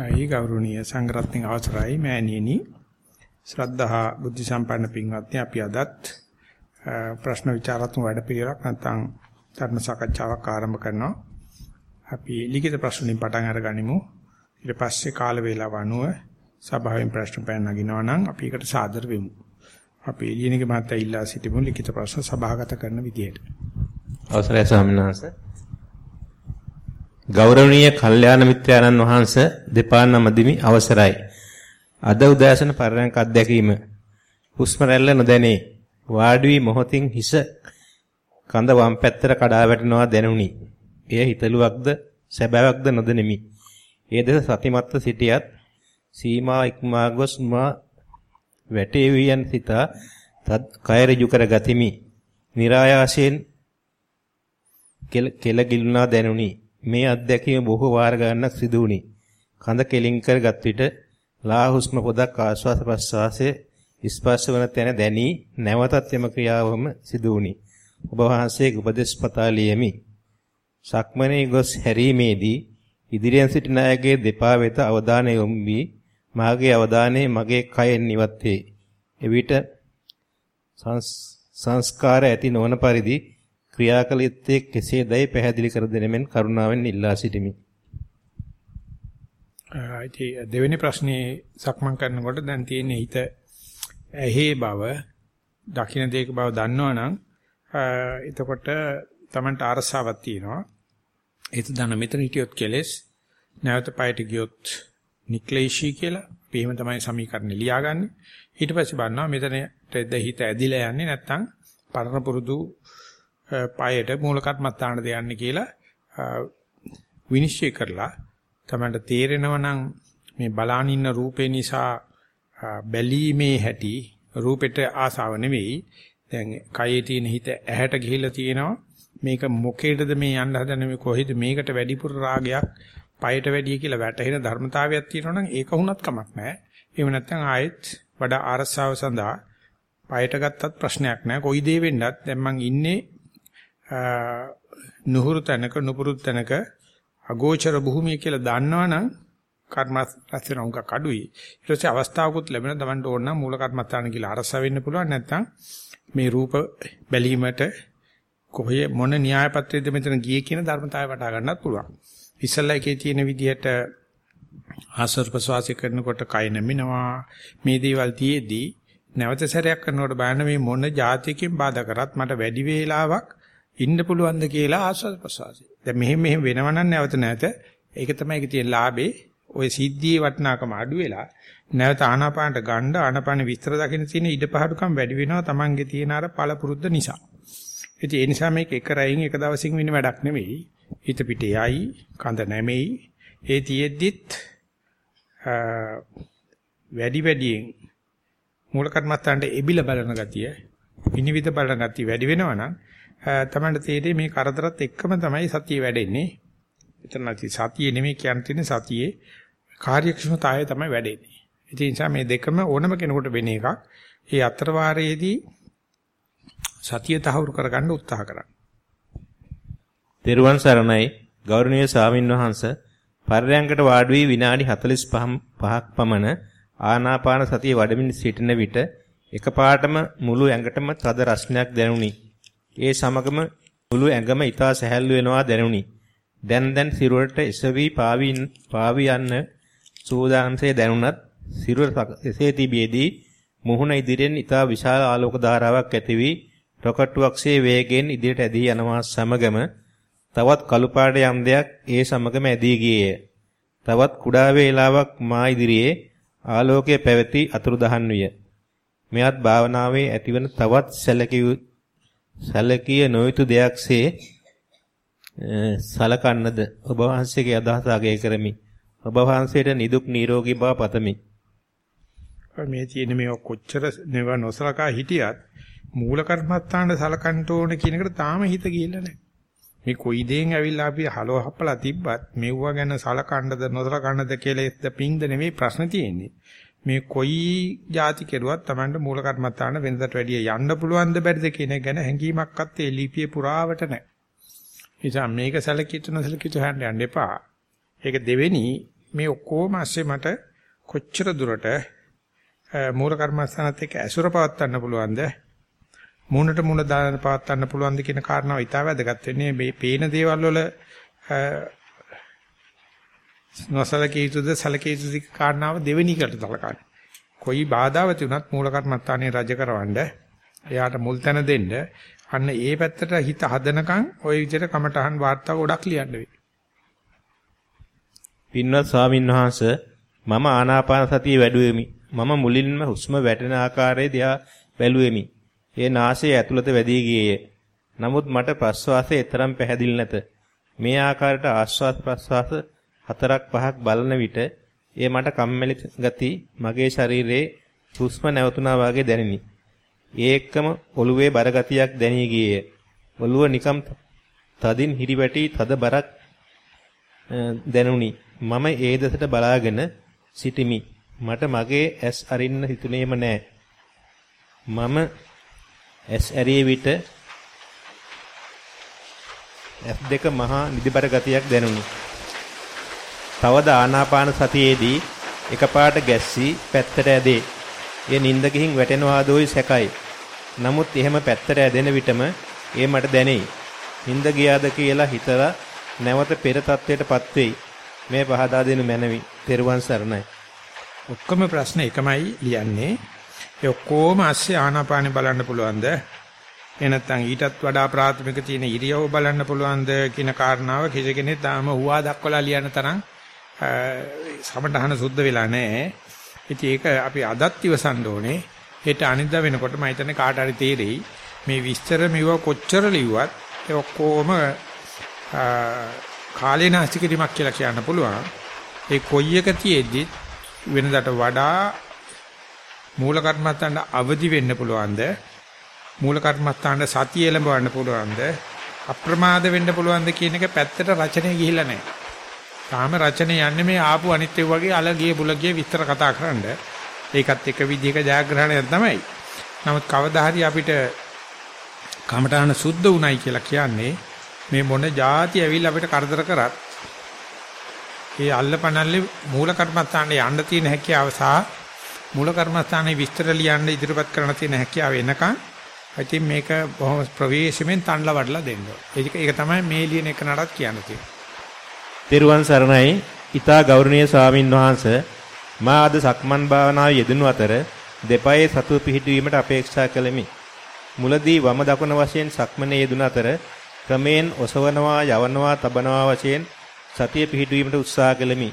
අයි ගෞරවනීය සංග්‍රහණින් අවසරයි මෑණියනි. ශ්‍රද්ධා බුද්ධ සම්පන්න පින්වත්නි අපි අදත් ප්‍රශ්න විචාරතුන් වැඩ පිළිවෙලක් නැත්නම් ධර්ම සාකච්ඡාවක් ආරම්භ කරනවා. අපි ලිඛිත ප්‍රශ්න වලින් පටන් අරගනිමු. ඊට පස්සේ කාල වේලාව අනුව සභාවෙන් ප්‍රශ්න පැන නගිනවා නම් අපි ඒකට සාදර වෙමු. අපි ලියනක මහත්තයා ඉල්ලා සිටිමු ලිඛිත ප්‍රශ්න සභාගත කරන විදියට අවසරයි ස්වාමීන් වහන්සේ. ගෞරවනීය කල්යාණ මිත්‍රාණන් වහන්ස දෙපා නමදිමි අවසරයි. අද උදෑසන පරණක අත්දැකීම. හුස්ම රැල්ල නොදැනේ. වාඩි වී මොහොතින් හිස කඳ වම් පැත්තට කඩා වැටෙනවා දැනුනි. එය හිතලුවක්ද සැබෑවක්ද නොදෙනෙමි. ඒ දෙස සතිමත්ව සිටියත් සීමා ඉක්මා ගොස් මා වැටේ වියන් සිතා තත් කය ඍජු කර ගතිමි. નિરાයාසයෙන් කෙල ගිලුණා දැනුනි. මේ අත්දැකීම බොහෝ වාර ගණනක් සිදු වුණි. කඳ කෙලින් කරගත් විට ලා හුස්ම පොදක් ආශ්වාස ප්‍රශ්වාසයේ ස්පර්ශ වන තැන දැනි නැවතත් යම ක්‍රියාවම සිදු වුණි. ඔබ වහන්සේගේ උපදේශ පතාලියෙමි. සක්මනේ ගොස් හැරීමේදී ඉදිරියෙන් සිටින අයගේ දෙපා වෙත අවධානය යොමු වී මාගේ අවධානය මගේ කයෙන් ඉවත් වේ. එවිට සංස්කාර ඇති නොවන පරිදි ක්‍රියා කළ යුත්තේ කෙසේදයි පැහැදිලි කර දෙනෙමින් කරුණාවෙන් ඉල්ලා සිටිමි. ඉතින් දෙවෙනි ප්‍රශ්නේ සක්මන් කරනකොට දැන් තියෙන හිත ඇහි බව දකින්න දෙයක බව දන්නවනම් එතකොට Tamanට අරසාවක් තියෙනවා. ඒත් දන්න මෙතන හිටියොත් කෙලස් නැවත පයට ගියොත් නික්ලේශී කියලා අපි එහෙම තමයි සමීකරණ ලියාගන්නේ. ඊට පස්සේ බලනවා මෙතන හිත ඇදිලා යන්නේ නැත්නම් පරණ පුරුදු පායට මූල කර්මත්තාන දෙයන්නේ කියලා විනිශ්චය කරලා තමයි තේරෙනවා නම් මේ බලාන ඉන්න රූපේ නිසා බැලීමේ හැටි රූපෙට ආසාව නෙවෙයි. දැන් කයේ තියෙන හිත ඇහැට ගිහිල්ලා තියෙනවා. මේක මොකේදද මේ යන්න හදන මේ කොහෙද මේකට වැඩිපුර රාගයක් පයට වැඩි කියලා වැටහෙන ධර්මතාවයක් තියෙනවා නම් ඒක වුණත් කමක් නැහැ. එහෙම නැත්නම් ආයෙත් වඩා අරසාව සඳහා පයට ගත්තත් ප්‍රශ්නයක් නැහැ. කොයි දේ වෙන්නත් දැන් මං ඉන්නේ නුහුරු තැනක නුපුරුදු තැනක අගෝචර භූමිය කියලා දන්නවනම් කර්ම රැස්වෙන උංග කඩුයි. ඊට පස්සේ අවස්ථාවකුත් ලැබෙන තමන්ට ඕන නම් මූල කර්මත්තාන කියලා අරස වෙන්න පුළුවන් නැත්නම් මේ රූප බැලීමට කොහේ මොන න්‍යාය පත්‍රයේද මෙතන ගියේ කියන ධර්මතාවය වටහා ගන්නත් පුළුවන්. ඉස්සල්ලා එකේ තියෙන විදිහට ආසර් ප්‍රසවාසය කරනකොට කය නැමිනවා මේ දේවල් තියේදී නැවත සැරයක් කරනකොට බලන්න මේ මොන જાතියකින් බාධා කරත් මට වැඩි වේලාවක් ඉන්න පුළුවන්ද කියලා ආස්වාද ප්‍රසවාසය. දැන් මෙහෙම මෙහෙම වෙනවනම් නැවත නැත. ඒක තමයි ඒකේ තියෙන ලාභේ. ওই සිද්ධියේ වටිනාකම අඩු වෙලා නැවත ආනාපානට ගන්න ආනාපාන විස්තර දකින්න තියෙන ඉඩපහඩුකම් වැඩි වෙනවා Tamange තියෙන අර පළපුරුද්ද නිසා. ඉතින් ඒ නිසා මේක එක රැයින් එක දවසින් වෙන වැඩක් නෙවෙයි. හිත පිටේ යයි, කඳ නැමෙයි. ඒ තියෙද්දිත් වැඩි වැඩියෙන් මූල කර්මස්ථානට එබිල බලන ගතිය, විනිවිද බලන ගතිය වැඩි වෙනවා නම් තමයි තේරෙන්නේ මේ කරදරත් එක්කම තමයි සතිය වැඩෙන්නේ. එතන නැති සතියේ නෙමෙයි කියන්න තියෙන්නේ සතියේ කාර්යක්ෂමතාවය තමයි වැඩෙන්නේ. ඒ නිසා මේ දෙකම ඕනම කෙනෙකුට වෙන එකක්. ඒ අතර වාරයේදී සතිය තහවුරු කරගන්න උත්සාහ කරන්න. දේරුවන් සරණයි ගෞරවනීය ස්වාමින් වහන්සේ පර්යංගකට වාඩි වී විනාඩි 45ක් පමණ ආනාපාන සතිය වඩමින් සිටින විට එකපාරටම මුළු ඇඟටම තද රස්නයක් දැනුනි. ඒ සමගම මුළු ඇඟම ඊතා සැහැල්ලු වෙනවා දැනුනි. දැන් දැන් සිරුරට එසවි පාවි පාවි යන්න සූදානම්සේ දැනුණත් සිරුර එසේ තිබියදී මුහුණ ඉදිරියෙන් ඊතා විශාල ආලෝක ධාරාවක් ඇති වී රොකට්ටුවක්සේ වේගයෙන් ඉදිරියට ඇදී යනවා සමගම තවත් කළු පාට යම් දෙයක් ඒ සමගම ඇදී ගියේය. තවත් කුඩා වේලාවක් මා ඉදිරියේ ආලෝකයේ පැවති අතුරුදහන් විය. මෙයත් භාවනාවේ ඇතිවන තවත් සැලකිය සැලකිය නොයුතු දෙයක්සේ සලකන්නද ඔබ වහන්සේගේ අදහස අගය කරමි. ඔබ වහන්සේට නිදුක් නිරෝගී බව පතමි. මේ තියෙන මේ කොච්චර නෙව නොසලකා හිටියත් මූල කර්මත්තාන සලකන්න ඕන කියන එකට තාම හිත ගිහිල්ලා නැහැ. මේ කොයි දෙයෙන් ඇවිල්ලා අපි හලෝ හප්පලා තිබ්බත් මෙව්වා ගැන සලකන්නද නොසලකන්නද කියලා එද්ද පිංද නෙමෙයි ප්‍රශ්න තියෙන්නේ. මේ කොයි જાති කෙරුවත් Tamanට මූල කර්මත්තාන වෙනදට වැඩිය යන්න පුළුවන්ද බැරිද කියන එක ගැන හැඟීමක්වත් ඒ ලිපියේ පුරාවට නැහැ. නිසා මේක සැලකිට නොසැලකිට හන්න යන්න එපා. ඒක දෙවෙනි මේ ඔක්කොම ASCII මට කොච්චර දුරට මූල කර්මස්ථානත් එක්ක ඇසුර පවත්වන්න පුළුවන්ද මූණට මූණ දාන පවත්වන්න පුළුවන්ද කියන කාරණාව ඉතාල වැදගත් වෙන්නේ මේ පේන දේවල් වල නොසලකී යුතුද සලකී යුතුද කාරණාව දෙවෙනි එකට තලකන්නේ. කොයි බාධාව තිබුණත් මූල කර්මස්ථානේ රජ කරවන්න එයාට මුල් තැන දෙන්න අන්න ඒ පැත්තට හිත හදනකම් ওই විදිහට කමටහන් වාර්තා ගොඩක් ලියන්න වෙයි. පින්වත් ස්වාමින් වහන්සේ මම ආනාපාන සතිය වැඩුවෙමි. මම මුලින්ම හුස්ම වැටෙන ආකාරය දිහා බැලුවෙමි. ඒ නාසයේ ඇතුළත වැදී ගියේය. නමුත් මට ප්‍රස්වාසයේ තරම් පැහැදිලි නැත. මේ ආකාරයට ආශ්වාස ප්‍රස්වාස හතරක් පහක් බලන විට ඒ මට කම්මැලි ගති මගේ ශරීරයේ හුස්ම නැවතුණා වගේ දැනිනි. ඒ එක්කම ඔළුවේ බර ගතියක් දැනී ගියේය. ඔළුව නිකම් තදින් හිරිවැටි තද බරක් දැනුනි. මම ඒ දෙසට බලාගෙන සිටිමි. මට මගේ ඇස් අරින්න හිතුනේම නෑ. මම ඇස් ඇරියේ විට ඇස් දෙක මහා නිදිබර ගතියක් දැනුනි. තවද ආනාපාන සතියේදී එකපාරට ගැස්සී පැත්තට ඇදේ. ඒ නිින්ද ගිහින් වැටෙනවාදෝයි සැකයි. නමුත් එහෙම පැත්තට ඇදෙන විටම ඒ මට දැනෙයි. නිින්ද ගියාද කියලා හිතලා නැවත පෙර තත්වයටපත් වෙයි. මේ පහදා දෙනු මැනවි. තෙරුවන් සරණයි. ඔක්කොම ප්‍රශ්න එකමයි ලියන්නේ. ඒ ඔක්කොම ASCII ආනාපානෙ බලන්න පුළුවන්ද? එනත්තම් ඊටත් වඩා ප්‍රාථමික තියෙන ඉරියව් බලන්න පුළුවන්ද කියන කාරණාව කිසි කෙනෙක් තාම හුවා දක්වලා ලියන තරම් සමටහන සුද්ධ වෙලා නැහැ. ඉතින් ඒක අපි අදත් ඉවසන්න ඕනේ. හෙට අනිද්දා වෙනකොට මම හිතන්නේ කාට හරි තේරෙයි. මේ විස්තර මෙව කොච්චර ලිව්වත් ඒ ඔක්කොම කාලේනාස්ති කිරීමක් කියලා කියන්න පුළුවන්. ඒ කොයි එක තියේදී වෙනදාට වඩා මූල කර්මස්ථානට අවදි වෙන්න පුළුවන්ද? මූල කර්මස්ථානට සතිය එළඹවන්න පුළුවන්ද? අප්‍රමාද වෙන්න පුළුවන්ද කියන එක පැත්තට රචනය ගිහිල්ලා නැහැ. තාම රචනය යන්නේ මේ ආපු අනිත් ඒ වගේ අලගිය බුලගිය විස්තර කතා කරන්න. ඒකත් එක විදිහක ජයග්‍රහණයක් තමයි. නමුත් කවදා හරි අපිට කමඨාන සුද්ධ උණයි කියලා කියන්නේ මේ මොන જાති ඇවිල්ලා අපිට කරදර කරත් ඒ අල්ලපනල්ලේ මූල කර්මස්ථානයේ යන්න තියෙන හැකියාව සහ මූල කර්මස්ථානයේ විස්තර ලියන්න ඉදිරිපත් කරන්න තියෙන හැකියාව එනකන් ඉතින් මේක බොහොම ප්‍රවේශමෙන් තණ්ඩලා වඩලා දෙන්න. ඒක ඒක තමයි මේ ලියන එක නඩත් කියන්න තියෙන්නේ. තෙරුවන් සරණයි. ඊතා ගෞරවනීය ස්වාමින් වහන්සේ මා අද සක්මන් භාවනාවේ යෙදුණු අතර දෙපයේ සතුව පිහිටවීමට අපේක්ෂා කළෙමි. මුලදී වම දකුණ වශයෙන් සක්මනේ යෙදුණ අතර ක්‍රමයෙන් ඔසවනවා යවනවා තබනවා වශයෙන් සතිය පිහිටවීමට උත්සාහ කළෙමි.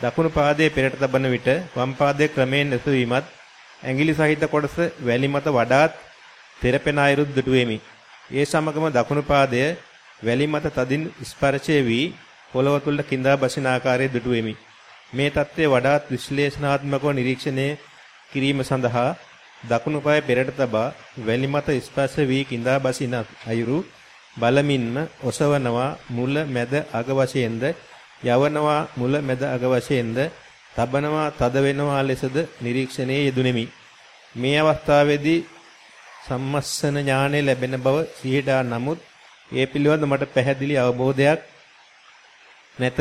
දකුණු පාදයේ පෙරට තබන විට වම් පාදයේ ක්‍රමයෙන් එසවීමත් ඇඟිලි සහිත කොටස වැලි මත වඩාත් තෙරපෙන අයුරුත් දුටුවෙමි. ඒ සමගම දකුණු පාදය වැලි මත තදින් ස්පර්ශය වී පොළව තුල කිඳා බසින ආකාරය දුටුවෙමි. මේ தත්ත්වය වඩාත් විශ්ලේෂණාත්මකව නිරීක්ෂණය කිරීම සඳහා දකුණු පාය පෙරට තබා වැලි මත ස්පර්ශ වී කිඳා බසින අයුරු බලමින්ම ඔසවනවා මුල මැද අග වශයෙන්ද යවනවා මුල මැද අග වශයෙන්ද තබනවා තද වෙනවා ලෙසද නිරීක්ෂණයේ යෙදුණෙමි. මේ අවස්ථාවේදී සම්මස්සන ඥානය ලැබෙන බව සිහිඩා නමුත් ඒ පිළිබඳ මට පැහැදිලි අවබෝධයක් නැත.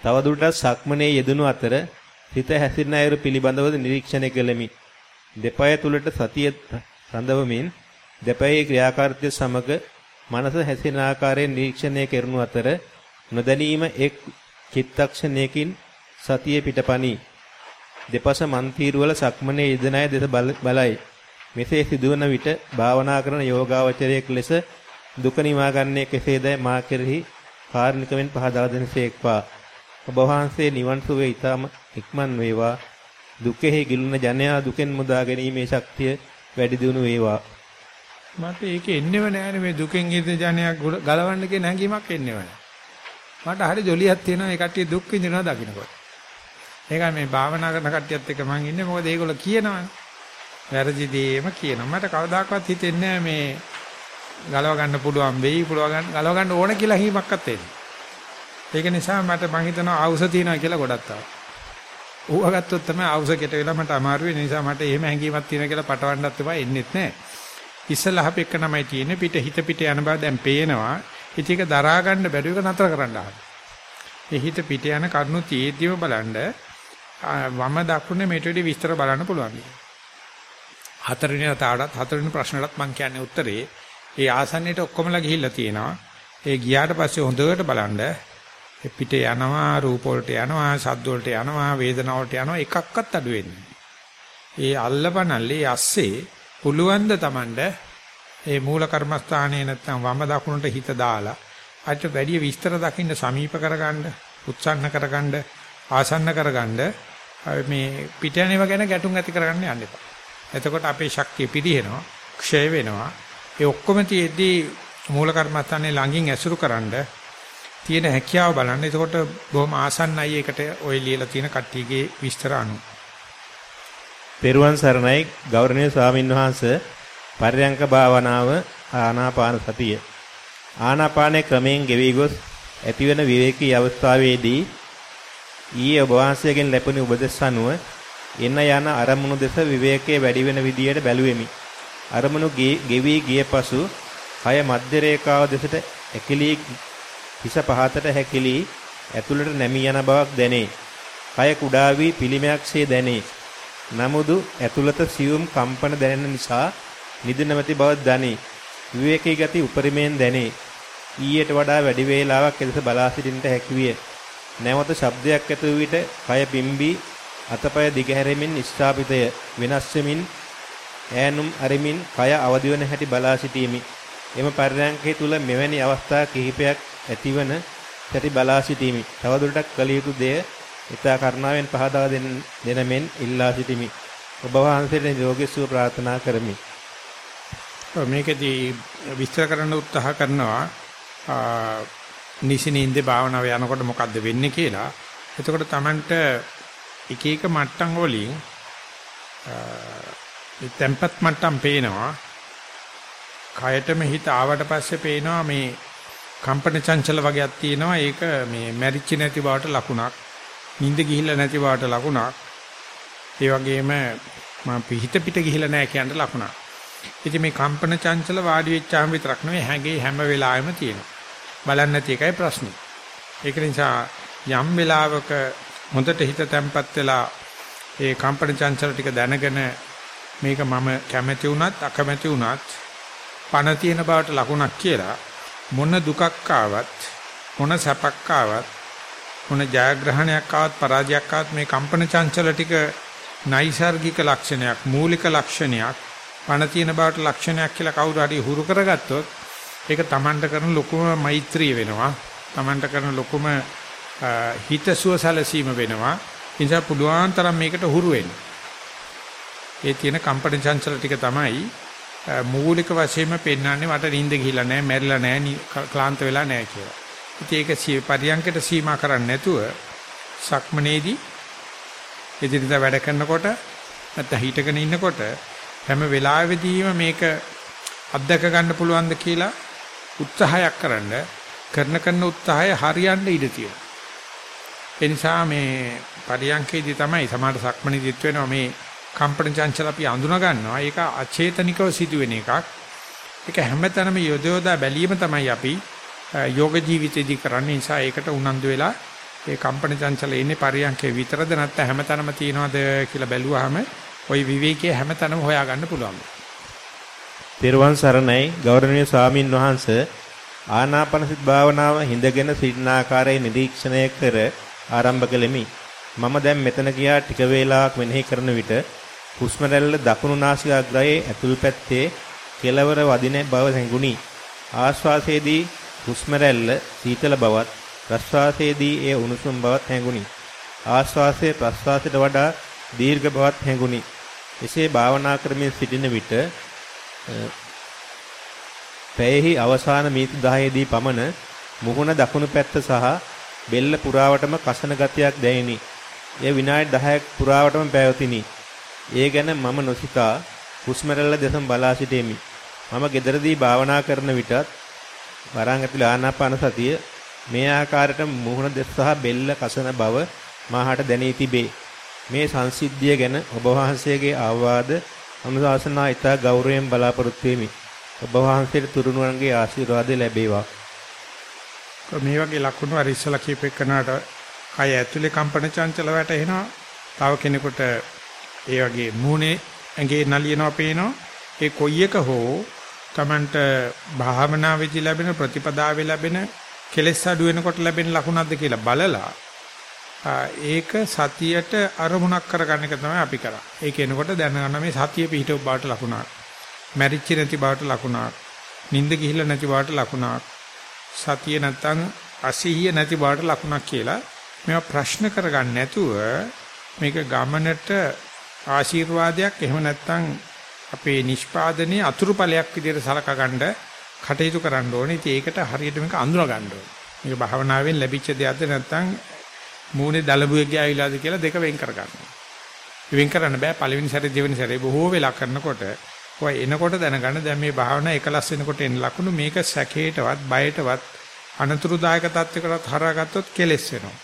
තවදුරටත් සක්මනේ යෙදුණු අතර හිත හැසිරෙන අයුරු පිළිබඳව නිරීක්ෂණය කෙලෙමි. දෙපය තුලට සතිය රඳවමින් දෙපයේ ක්‍රියාකාරීත්වය සමග මනස හැසිරෙන ආකාරයෙන් නිරීක්ෂණය කරනු අතර නොදැනීම එක් චිත්තක්ෂණයකින් සතිය පිටපණි. දෙපස මන්තිරුවල සක්මනේ යෙදෙන අය දෙස බලයි. මෙසේ සිදුවන විට භාවනා කරන යෝගාවචරයෙක් ලෙස දුක නිවා ගන්නේ කෙසේදයි මා කෙරෙහි කාර්නිකවෙන් පහදා දෙනසේක්වා. ඔබ වහන්සේ නිවන් සුවේ ඊටම ඉක්මන් වේවා. දුකෙහි ගිලුන ජනයා දුකෙන් මුදා ගැනීමේ ශක්තිය වැඩි දියුණු වේවා. මට ඒක එන්නේව නෑනේ මේ දුකෙන් ඉඳ ජනයා ගලවන්න කියන හැඟීමක් එන්නේව නෑ. මට හරි ජොලියක් තියෙනවා ඒ කට්ටිය දුක් විඳිනවා දකින්නකොට. ඒකයි මේ භාවනා කරන කට්ටියත් එක්ක මම ඉන්නේ මොකද ඒගොල්ලෝ කියනවනේ. වැරදි දේම කියනවා. මට කවදාකවත් හිතෙන්නේ මේ ගලව ගන්න පුළුවන් වෙයි, පුළුවන් ගන්න ගලව ගන්න ඕන කියලා හිමක්වත් එන්නේ. ඒක නිසා මට මං හිතනවා ආවුස තියනවා කියලා ගොඩක් තාම. ඌව ගත්තොත් තමයි ආවුස කෙට වෙලා මට අමාරු වෙන නිසා මට එහෙම හැඟීමක් තියෙන කියලා පටවන්නත් එපා එන්නෙත් නැහැ. ඉස්සලා අපෙක්ක නමයි තියෙන්නේ පිට හිත පිට යන බව දැන් පේනවා. ඉතින් ඒක දරා ගන්න බැරි එක නතර කරන්න ආවා. ඒ හිත පිට යන කරුණු තීද්දිව බලන්න වම දකුණේ මේට වඩා විස්තර බලන්න පුළුවන්. හතරවෙනි තාඩත් හතරවෙනි ප්‍රශ්නටත් මම කියන්නේ උත්තරේ ඒ ආසන්නයට ඔක්කොමලා ගිහිල්ලා තියෙනවා. ඒ ගියාට පස්සේ හොඳට බලන්න පිට යනවා රූප වලට යනවා ශබ්ද වලට යනවා වේදනාව වලට යනවා එකක්වත් අඩු වෙන්නේ. ඒ අල්ලපනල්ලේ යස්සේ පුළුවන් ද Tamand ඒ මූල කර්මස්ථානයේ නැත්තම් වම දකුණට හිත දාලා අට වැඩි විස්තර දකින්න සමීප කරගන්න උත්සන්න කරගන්න ආසන්න කරගන්න මේ පිට යනව ගැන ගැටුම් ඇති කරගන්න යන්න එපා. එතකොට අපේ ශක්තිය පිරිහෙනවා, ක්ෂය වෙනවා. ඒ ඔක්කොම තියෙද්දී මූල කර්මස්ථානේ ළඟින් ඇසුරු කරන්න තියෙන හැකියාව බලන්න. එතකොට බොහොම ආසන්නයි ඒකට ඔය ලියලා තියෙන කට්ටියගේ විස්තර අනුව. පෙරුවන් සරණයි ගෞරවනීය ස්වාමින්වහන්සේ පර්යංක භාවනාව ආනාපාන සතිය ආනාපානයේ ක්‍රමයෙන් ගෙවි ගොස් ඇතිවන විවේකී අවස්ථාවේදී ඊයේ ඔබ වහන්සේගෙන් ලැබුණු උපදෙස් අනුව එන යන අරමුණු දෙස විවේකයේ වැඩි වෙන විදියට බැලුවෙමි. අරමුණු ගෙවි ගිය පසු කය මධ්‍ය රේඛාව දෙසට ඇකිලී හිස පහතට හැකිලී ඇතුළට නැමී යන බවක් දැනේ. කය කුඩා වී පිළිමයක්සේ දැනේ. නමුදු ඇතුළත සියුම් කම්පන දැනෙන නිසා නිදිනමැති බව දැනේ. විවේකී ගති උපරිමයෙන් දැනේ. ඊයට වඩා වැඩි වේලාවක් එලෙස බලා සිටින්නට හැකියිය. නැවත ශබ්දයක් ඇති වූ විට කය පිම්බී අතපය දිගහැරෙමින් ස්ථාපිතය වෙනස් වෙමින් ඈනුම් අරිමින් කය අවදි වන හැටි බලා සිටීමි. එම පරිණාමකයේ තුල මෙවැනි අවස්ථා කිහිපයක් ඇතිවන හැටි බලා සිටීමි. තවදුරටත් කළ යුතු දෙය ඊතා කරුණාවෙන් පහදා දෙන මෙන් ඉල්ලා සිටිමි. ඔබ වහන්සේට නිරෝගී සුව ප්‍රාර්ථනා කරමි. මේකදී විස්තර කරන්න උත්සාහ කරනවා නිසිනින්ද භාවනාව යනකොට මොකද්ද වෙන්නේ කියලා. එතකොට Tamanට එක එක මට්ටම් වලින් ඒ tempat මට්ටම් පේනවා. කයටම හිත ආවට පස්සේ පේනවා මේ කම්පන චංචල වගේක් තියෙනවා. ඒක මේ මැරිච්ච නැති බවට ලකුණක්. නිින්ද ගිහිල්ලා නැති බවට ලකුණක්. ඒ වගේම මම පිහිට පිට ගිහිල්ලා නැහැ කියන ලකුණක්. ඉතින් මේ කම්පන චංචල වාඩි වෙච්චාම විතරක් නෙවෙයි හැගේ හැම වෙලාවෙම තියෙනවා. බලන්නේ නැති එකයි ප්‍රශ්නේ. ඒක නිසා යම් වෙලාවක හොඳට හිත තැම්පත් වෙලා ඒ කම්පන චංචල ටික දැනගෙන මේක මම කැමැති වුණත් අකමැති වුණත් පණ තියෙන බවට ලකුණක් කියලා මොන දුකක් ආවත් මොන සැපක් ආවත් මොන ජයග්‍රහණයක් ආවත් පරාජයක් ආවත් මේ කම්පන චංචල ටික නයිසાર્ගික ලක්ෂණයක් මූලික ලක්ෂණයක් පණ තියෙන බවට ලක්ෂණයක් කියලා කවුරු හරි හුරු කරගත්තොත් ඒක Tamanට කරන ලොකුම මෛත්‍රිය වෙනවා. Tamanට කරන ලොකුම හිතසුව සැලසීම වෙනවා. ඒ නිසා පුළුවන් තරම් මේකට හුරු වෙන්න. ඒ තියෙන කම්පන චංචල ටික තමයි මූලික වශයෙන්ම පෙන්වන්නේ මට නිින්ද ගිහිලා නැහැ මැරිලා නැහැ ක්ලාන්ත වෙලා නැහැ කියලා. ඉතින් ඒක පරියන්කට සීමා කරන්නේ නැතුව සක්මනේදී එදිරිදා වැඩ කරනකොට නැත්නම් හිටගෙන ඉන්නකොට හැම වෙලාවෙදීම මේක අත්දක ගන්න පුළුවන්ද කියලා උත්සාහයක් කරන්න කරන කරන උත්සාහය හරියන්න ඉඩ තියෙනවා. ඒ නිසා මේ පරියන්කේදී තමයි සමාඩ සක්මණේදීත් වෙනවා මේ කම්පන චංචල අපි අඳුන ගන්නවා. ඒක අචේතනිකව සිදුවෙන එකක්. ඒක හැමතැනම යොදවලා බැලීම තමයි අපි යෝග ජීවිතයේදී කරන්නේ. නිසා ඒකට උනන්දු වෙලා ඒ කම්පන චංචල ඉන්නේ පරියන්කේ විතරද නැත්නම් හැමතැනම තියනවද කියලා බැලුවාම ওই විවේකයේ හැමතැනම හොයාගන්න පුළුවන්. තෙරුවන් සරණයි ගෞරවනීය ස්වාමින් වහන්සේ ආනාපානසති භාවනාව හිඳගෙන සිටින ආකාරය නිරීක්ෂණය කර ආරම්භ කළෙමි. මම දැන් මෙතන ගියා ටික වේලාවක් මෙනෙහි කරන විට හුස්ම රැල්ල දකුණු නාසිකාග්‍රයේ ඇතුළු පැත්තේ කෙළවර වදින බව හැඟුණි. ආශ්වාසයේදී හුස්ම රැල්ල සීතල බවත් ප්‍රශ්වාසයේදී එය උණුසුම් බවත් හැඟුණි. ආශ්වාසයේ ප්‍රශ්වාසයට වඩා දීර්ඝ බවත් හැඟුණි. එසේ භාවනා කරමින් සිටින විට පැයෙහි අවසාන මීතු 10 දී පමණ මුහුණ දකුණු පැත්ත සහ බෙල්ල පුරාවටම කසන ගතියක් දැනිනි. එය විනාඩි 10ක් පුරාවටම පැවතිනි. ඒ ගැන මම නොසිතා හුස්ම රැල්ල දෙසම බලා සිටෙමි. මම gederදී භාවනා කරන විටත් වරන් ඇතුළේ ආනාපාන සතිය මේ ආකාරයට මුහුණ දෙස සහ බෙල්ල කසන බව මාහට දැනී තිබේ. මේ සංසිද්ධිය ගැන ඔබ වහන්සේගේ ආවාද අනුශාසනා ඉතා ගෞරවයෙන් බලාපොරොත්තු වෙමි. ඔබ වහන්සේට තුරුණුවන්ගේ ආශිර්වාද ලැබේවා. මේ වගේ ලකුණු අර ඉස්සලා කියපෙන්නට කය ඇතුලේ කම්පන චංචල වැටෙනවා. තව කෙනෙකුට ඒ වගේ මූණේ ඇඟේ නලියනවා පේනවා. ඒ කොයි එක හෝ Tamanට භාවනාවේදී ලැබෙන ප්‍රතිපදාවේ ලැබෙන කෙලෙස් අඩු වෙනකොට ලැබෙන ලකුණක්ද කියලා බලලා ඒක සතියට අරමුණක් කරගන්න එක තමයි අපි කරන්නේ. ඒක එනකොට දැනගන්න මේ සතිය පිහිටව බවට ලකුණක්. මැරිච්ච නැති බවට ලකුණක්. නිින්ද ගිහිල්ලා නැති බවට ලකුණක්. සතිය නැත්තම් අසීහිය නැති බවට ලකුණක් කියලා මේවා ප්‍රශ්න කරගන්න නැතුව මේක ගමනට ආශිර්වාදයක් එහෙම නැත්තම් අපේ නිෂ්පාදනයේ අතුරුඵලයක් විදිහට සලකා ගන්න කටයුතු කරන්න ඕනේ. ඉතින් ඒකට හරියට මේක අඳුනා ගන්න ඕනේ. මේක භාවනාවෙන් ලැබිච්ච දෙයක්ද නැත්නම් මූණේ දලබුවෙක් ගෑවිලාද කියලා දෙක වෙන් කර ගන්න. වෙන් කරන්න බෑ පළවෙනි සැරේ දෙවෙනි සැරේ බොහෝ වෙලා කරනකොට ඔය එනකොට දැනගන්න දැන් මේ භාවනා එකලස් වෙනකොට එන ලකුණු මේක සැකේටවත් බයටවත් අනතුරුදායක තත්යකටත් හරාගත්තොත් කෙලස් වෙනවා.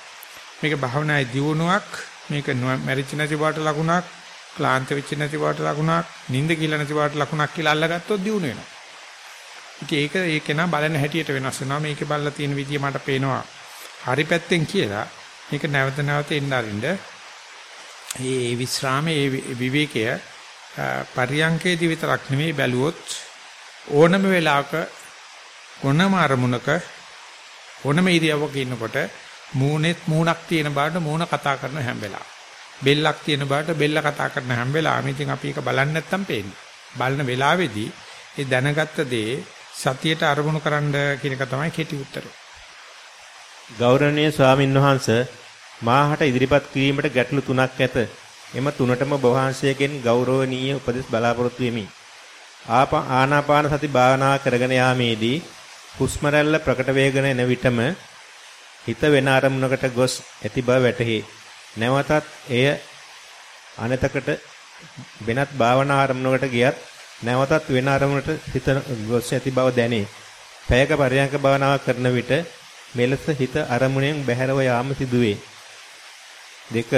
මේක භාවනායේ දියුණුවක් මේක මැරිච්ච නැති බවට ලකුණක් ක්ලාන්ත වෙච්ච නැති බවට ලකුණක් නිින්ද කියලා නැති බවට ලකුණක් කියලා අල්ලගත්තොත් දියුණු වෙනවා. ඉතින් ඒක ඒක නා බලන හැටියට වෙනස් වෙනවා. මේකේ බලලා තියෙන විදිය මට පේනවා. හරි පැත්තෙන් කියලා මේක නැවත නැවත එන්න අරින්න. මේ විස්රාමයේ විවේකය පරියංකේදී විතරක් නෙමෙයි බැලුවොත් ඕනම වෙලාවක කොනම අරමුණක ඕනම ඉරියව්වක ඉන්නකොට මූණෙත් මූණක් තියෙන බාට මූණ කතා කරන හැම වෙලාවෙම බෙල්ලක් තියෙන බාට බෙල්ල කතා කරන හැම වෙලාවෙම ඉතින් අපි ඒක බලන්නේ නැත්තම් පේන්නේ බලන වෙලාවේදී ඒ දැනගත්ත දේ සතියට අරමුණු කරන්න කියන එක තමයි කෙටි උත්තරය. ගෞරවනීය ස්වාමින්වහන්ස මාහට ඉදිරිපත් කිරීමට ගැටලු තුනක් ඇත. එම තුනටම බවහන්සේගෙන් ගෞරවනීය උපදෙස් බලාපොරොත්තු වෙමි. ආනාපාන සති භාවනා කරගෙන යාමේදී හුස්ම රැල්ල ප්‍රකට වේගන එන විටම හිත වෙන අරමුණකට ගොස් ඇති බව වැටහි. නැවතත් එය අනතකට වෙනත් භාවනා අරමුණකට ගියත් නැවතත් වෙන අරමුණට හිත ගොස් ඇති බව දැනේ. පැයක පරයන්ක භාවනාව කරන විට මෙලෙස හිත අරමුණෙන් බැහැරව යාම සිදුවේ. දෙක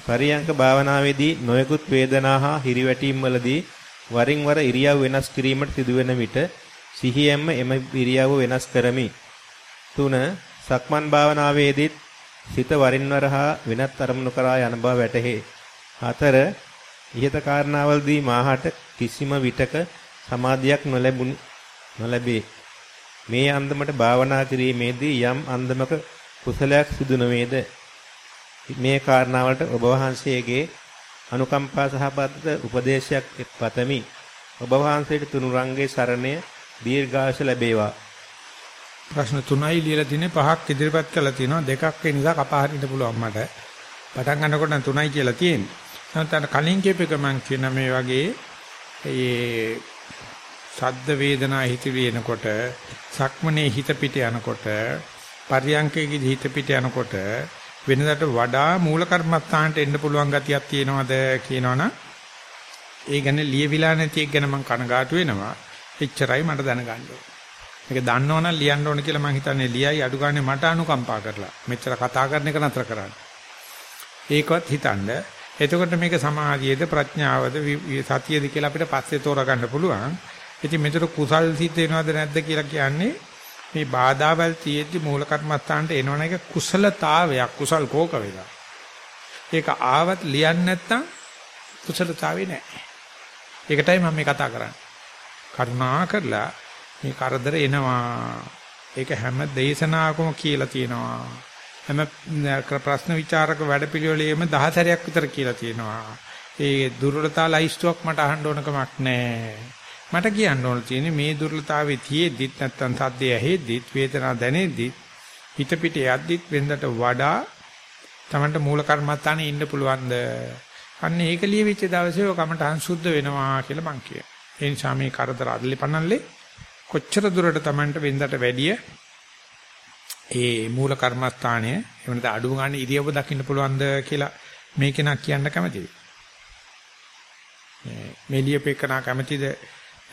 පරියංක භාවනාවේදී නොයෙකුත් වේදනා හා හිරිවැටීම් වලදී වරින් වර ඉරියව් වෙනස් කිරීමට සිදුවෙන විට සිහියෙන්ම එම ඉරියව් වෙනස් කරමි. 3. සක්මන් භාවනාවේදීත් සිත වරින් වර හා වෙනත් අරමුණු කරා යන බව වැටහේ. 4. ඉහත කාරණාවලදී මාහට කිසිම විටක සමාධියක් නොලැබුණි නොලැබේ. මේ අන්දමට භාවනා කිරීමේදී යම් අන්දමක කුසලයක් සිදු නොවේද? මේ කාරණාවලට ඔබ වහන්සේගේ අනුකම්පා සහපත්ත උපදේශයක් පතමි. ඔබ වහන්සේට තුනුරංගේ සරණය දීර්ඝාෂ ලැබේවා. ප්‍රශ්න තුනයි ලියලා තිනේ පහක් ඉදිරිපත් කළා තියෙනවා දෙකක් ඒ නිසා කපා හරින්න පුළුවන් මට. පටන් ගන්නකොට තුනයි කියලා තියෙන්නේ. නැත්නම් කලින් කියපේක මම කියන මේ වගේ ඒ සද්ද වේදනා හිත වේනකොට සක්මනේ හිත පිට යනකොට පරියංකේදී හිත පිට යනකොට වෙනදාට වඩා මූල කර්මස්ථානට එන්න පුළුවන් ගතියක් තියෙනවද කියනවනම් ඒ ගැන ලියවිලා නැති එක ගැන මම කනගාටු වෙනවා. එච්චරයි මට දැනගන්න ඕනේ. මේක දන්නවනම් ලියන්න ඕන කියලා මම හිතන්නේ ලියයි අඩු ගානේ මට අනුකම්පා කරලා. මෙච්චර කතා කරන එක නතර කරන්න. ඒකවත් හිතන්න. එතකොට මේක සමාධියේද ප්‍රඥාවද සතියේද කියලා අපිට පස්සේ තෝරගන්න පුළුවන්. ඉතින් මෙතන කුසල් සිද්ධ වෙනවද නැද්ද කියලා කියන්නේ මේ බාධාවල් තියෙද්දි මූල කර්මස්ථානට එනවන එක කුසලතාවයක් කුසල් කෝක වේලා. ඒක ආවත් ලියන්නේ නැත්තම් කුසලතාවේ නැහැ. ඒකටයි මම මේ කතා කරන්නේ. කරුණා කරලා මේ කරදර එනවා. ඒක හැම දේශනාවකම කියලා තියෙනවා. හැම ප්‍රශ්න විචාරක වැඩපිළිවෙලෙම 10 සැරයක් විතර කියලා තියෙනවා. ඒ දුර්වලතා ලයිස්තුවක් මට අහන්න ඕන කමක් නැහැ. මට කියන්න ඕන තියෙන්නේ මේ දුර්ලභතාවයේ තියෙද්දිත් නැත්තම් සද්දය ඇහෙද්දිත් වේදනාව දැනෙද්දිත් හිත පිට යද්දිත් වෙනදට වඩා Tamanට මූල කර්මත්තානේ ඉන්න පුළුවන්ද අන්න ඒක ලියවිච්ච දවසේ ඔය කමටහන් සුද්ධ වෙනවා කියලා මං කියනවා ඒ නිසා මේ කරදර අදලි පනල්ලේ කොච්චර දුරට Tamanට වෙනදට වැඩිය ඒ මූල කර්මස්ථානය එහෙම නැත්නම් අඩුම ගන්න ඉරියව්ව දකින්න පුළුවන්ද කියලා මේක නක් කියන්න කැමතියි මේ මෙලියපෙකනා කැමතිද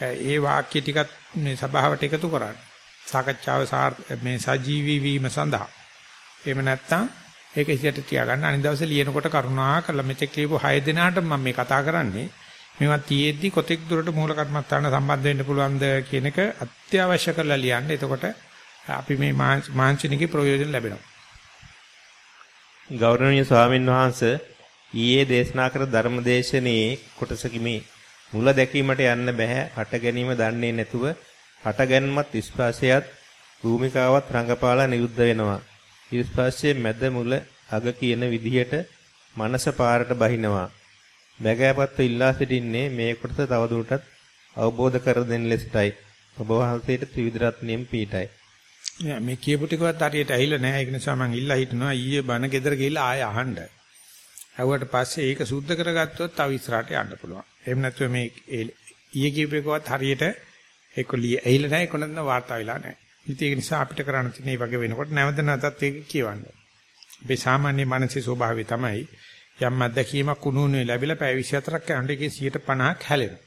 ඒ වාක්‍ය ටිකත් මේ සභාවට එකතු කරන්න. සාකච්ඡාව මේ සජීවී වීම සඳහා. එහෙම නැත්නම් ඒක ඉතියට තියාගන්න අනිත් දවසේ ලියනකොට කරුණා කරලා මෙතෙක් ලියපු 6 දිනාට මම මේ කතා කරන්නේ. මේවා තියෙද්දි කොතෙක් දුරට මූල කර්මස්ථාන සම්බන්ධ වෙන්න පුළුවන්ද කියන එක අත්‍යවශ්‍ය කරලා ලියන්න. එතකොට අපි මේ මාංශනිකේ ප්‍රයෝජන ලැබෙනවා. ගෞරවනීය ස්වාමින් වහන්සේ ඊයේ දේශනා කර ධර්මදේශනයේ කොටසකි මේ මුල දැකීමට යන්න බෑ හට ගැනීම දන්නේ නැතුව හට ගැනීමත් ස්පර්ශයත් භූමිකාවත් රංගපාලා නිරුද්ධ වෙනවා. ස්පර්ශයේ මැද මුල අග කියන විදිහට මනස පාරට බහිනවා. බැගෑපත්ව ඉල්ලා සිටින්නේ මේ කොටස තවදුරටත් අවබෝධ කර දෙන්න ලෙසටයි. ඔබ වහන්සේට ත්‍රිවිධ රත්නයෙන් පීඨයි. මේ කියපු ටිකවත් හරියට ඇහිලා නැහැ. ඒක නිසා මම ඉල්ලා හිටනවා ඊයේ බණ ගෙදර ගිහිල්ලා ආයෙ අහන්න. ඇහුවට පස්සේ ඒක සුද්ධ කරගත්තොත් තව ඉස්සරහට යන්න පුළුවන්. එහෙම නැත්නම් මේ ඊයේ කියපු එකවත් හරියට ඒක ඇහිලා නැහැ. ඒක නැත්නම් වාර්තා වෙලා නැහැ. ඉතින් ඒක නිසා අපිට කරන්න තියෙන මේ වගේ වෙනකොට නැවත නැවතත් ඒක කියවන්න. මේ සාමාන්‍ය මානසික ස්වභාවය තමයි යම් අත්දැකීමක් උණුනේ ලැබිලා පැය 24ක් යනකොට ඒකේ 150ක් හැලෙනවා.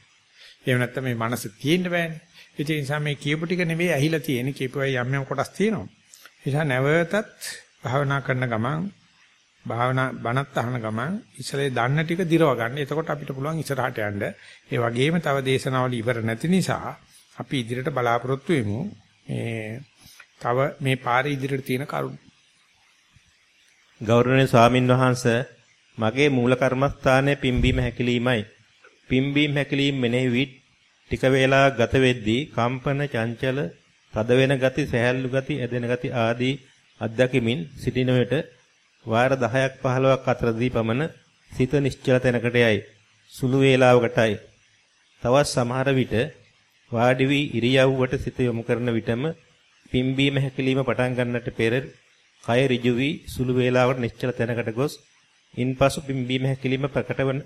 එහෙම නැත්නම් මේ මනස තියෙන්න බෑනේ. ඒ නිසා මේ කියපු ටික නෙවෙයි ඇහිලා තියෙන්නේ කියපුවා යම් යම් කොටස් තියෙනවා. ඒ නිසා නැවතත් භාවනා කරන ගමන් භාවනා බණත් අහන ගමන් ඉස්සලේ දන්න ටික දිරව ගන්න. එතකොට අපිට පුළුවන් ඉස්සරහට යන්න. ඒ වගේම තව දේශනාවල ඉවර නැති නිසා අපි ඉදිරියට බලාපොරොත්තු වෙමු. මේ තව මේ පාරේ ඉදිරියට තියෙන කරුණු. ගෞරවනීය ස්වාමින් වහන්සේ මගේ මූල කර්මස්ථානයේ පිම්බීම හැකිලීමයි. පිම්බීම හැකිලීම මෙනෙහි වී ටික වේලා ගත වෙද්දී කම්පන චංචල තද වෙන ගති සහැල්ලු ගති ඇදෙන ගති ආදී අත්දැකීමින් සිටින විට වාර 10ක් 15ක් අතරදී පමණ සිත නිශ්චල තැනකට යයි. සුළු වේලාවකටයි. තවත් සමහර විට වාඩි වී ඉරියව්වට සිත යොමු කරන විටම පිම්බීම හැකිලිම පටන් ගන්නට පෙර කය ඍජු වී සුළු වේලාවකට නිශ්චල තැනකට ගොස් ඉන්පසු පිම්බීම හැකිලිම ප්‍රකටවන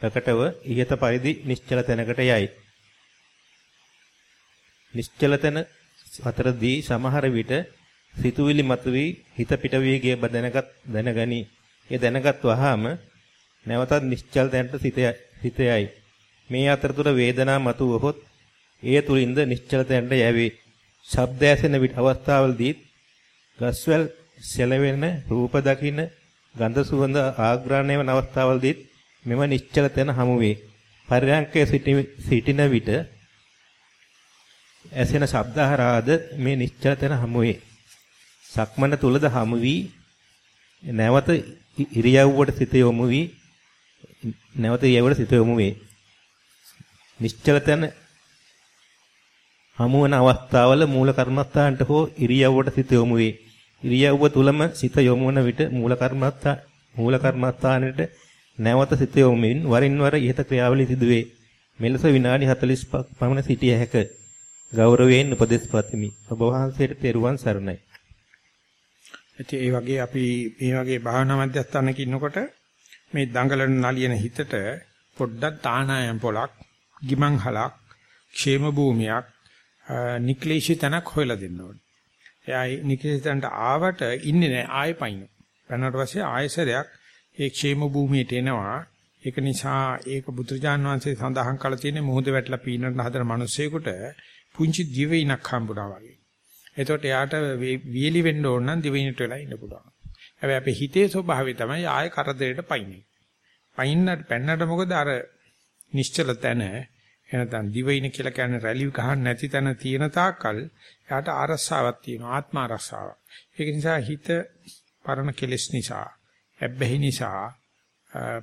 ප්‍රකටව ඉහත පරිදි නිශ්චල තැනකට යයි. නිශ්චල තැන අතරදී සමහර විට සිතුවිලි මතුවී හිත පිට වී ගිය දැනගත් දැනගනි. ඒ දැනගත් වහාම නැවතත් නිශ්චල තැනට සිත යයි. මේ අතරතුර වේදනා මතුවහොත් ඒ තුලින්ද නිශ්චල තැනට යැවේ. ශබ්ද ඇසෙන විට අවස්ථාවලදී ගස්වැල් සැලවෙන රූප දකින ගන්ධ සුවඳ ආග්‍රහණය වන අවස්ථාවලදී මෙම නිශ්චල තැන හමු වේ. පරියන්කයේ සිටින විට ඇසෙන ශබ්ද හරහාද මේ නිශ්චල තැන හමු වේ. සක්මන තුලද හමු වී නැවත ඉරියව්වට සිත යොමු වී නැවත ඉරියව්වට සිත යොමු වේ. නිශ්චල තැන හමු වන අවස්ථාවල මූල කර්මස්ථානට හෝ ඉරියව්වට සිත යොමු වේ. ඉරියව්ව තුලම සිත යොමු වන විට මූල කර්මස්ථා මූල කර්මස්ථානයට නැවත සිත යොමුමින් වරින් වර ඉහත ක්‍රියාවලිය සිදුවේ. මෙලෙස විනාඩි 45ක් පමණ සිටිය හැක. ගෞරවයෙන් උපදෙස් පතමි. ඔබ වහන්සේට තෙරුවන් සරණයි. ඉතින් ඒ වගේ අපි මේ වගේ භාවනා මධ්‍යස්ථානක ඉන්නකොට මේ දඟලන නලියන හිතට පොඩ්ඩක් තානායම් පොලක්, ගිමන්හලක්, ക്ഷേම භූමියක්, නික්ලේශී තනක් හොයලා දෙන්න ඕනේ. එයා නික්ලේශී තනට ආවට ඉන්නේ නැහැ ආයෙ පයින්. පැනනට පස්සේ ආයෙසරයක් ඒ ക്ഷേම භූමියට එනවා. ඒක නිසා ඒක බුදුරජාන් වහන්සේ සඳහන් කළ තියෙන මොහොත වැටලා පීනන හදන මිනිස්සෙකුට පුංචි දිවයිනක් හම්බුනා වගේ. එතකොට එයාට වියලි වෙන්න ඕන නම් දිවයිනට වෙලා ඉන්න පුළුවන්. හැබැයි අපේ හිතේ ස්වභාවය තමයි ආයෙ කරදරයට පයින්නේ. පයින්නට පැන්නට මොකද අර නිශ්චල තැන එනතන් දිවයින කියලා කියන්නේ රැලි ගහන්න නැති තැන තියෙන තාක්කල් එයාට ආරස්සාවක් තියෙනවා ආත්ම ආරස්සාවක්. ඒක නිසා හිත පරණ කෙලෙස් නිසා, ඇබ්බැහි නිසා,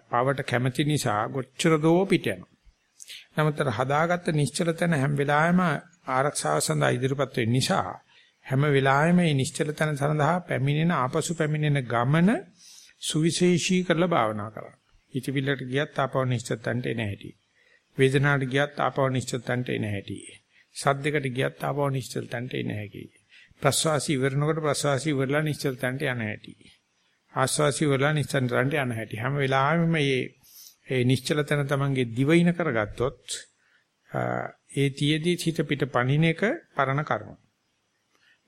පවට කැමැති නිසා ගොච්චර දෝ පිට යනවා. නමුත් අර හදාගත්ත නිශ්චල තැන හැම වෙලාවෙම ආරක්ෂාව සඳහා ඉදිරිපත් වෙන නිසා හැම වෙලාවෙම මේ නිශ්චල තැන සඳහා පැමිණෙන ආපසු පැමිණෙන ගමන සුවිශේෂී කරලා භාවනා කරා. හිතවිල්ලට ගියත් ආපව නිශ්චල තැනට එන හැටි. වේදනාවට ගියත් ආපව නිශ්චල තැනට එන හැටි. සද්දයකට ගියත් ආපව නිශ්චල තැනට එන හැටි. ප්‍රස්වාසී ඉවරනකොට ප්‍රස්වාසී ඉවරලා නිශ්චල තැනට යන හැටි. ආස්වාසී ඉවරලා නිශ්චල තැනට යන හැටි. හැම වෙලාවෙම මේ ඒ නිශ්චල තැන තමන්ගේ දිවයින කරගත්තොත් ඒ තියේදී හිත පිට පණින එක පරණ කර්ම.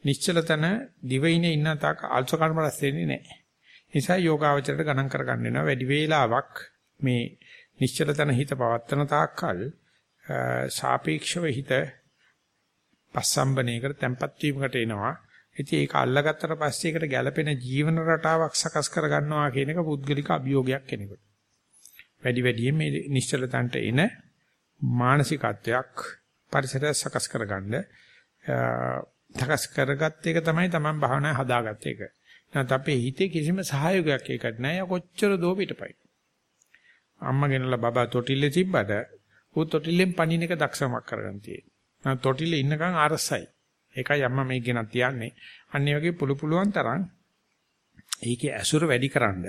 නිශ්චල තන දිවයිනේ ඉන්න තාක් අල්ස කර්ම රැස් වෙන්නේ නැහැ. නිසා යෝගාවචරයට ගණන් කරගන්න වෙනවා වැඩි වේලාවක් මේ නිශ්චල තන හිත පවත්තන තාක්කල් සාපේක්ෂව හිත පස්සම්බනයකට tempat වීමකට එනවා. ඉතින් ඒක අල්ලගත්තට පස්සේ ඒකට ගැළපෙන ජීවන රටාවක් සකස් කරගන්නවා කියන එක පුද්ගලික අභියෝගයක් කෙනෙකුට. වැඩි වැඩියෙන් මේ නිශ්චල තන්ට එන මානසිකත්වයක් පරිසරය සකස් කරගන්න තකස් කරගත් එක තමයි Taman භාවනාවේ හදාගත්ත එක. නැත්නම් අපේ හිතේ කිසිම සහයෝගයක් ඒකට නැහැ. කොච්චර දෝ පිටපයි. අම්මා ගෙනලා බබා තොටිල්ලේ තිබ්බට ඌ තොටිල්ලෙන් පණින එක දක්ෂමක් කරගන්න තියෙනවා. තොටිල්ලේ ඉන්නකන් අරසයි. ඒකයි අම්මා මේ ගෙනත් තියන්නේ. අන්න ඒ වගේ පුළු පුළුවන් තරම් ඒකේ ඇසුර වැඩිකරනද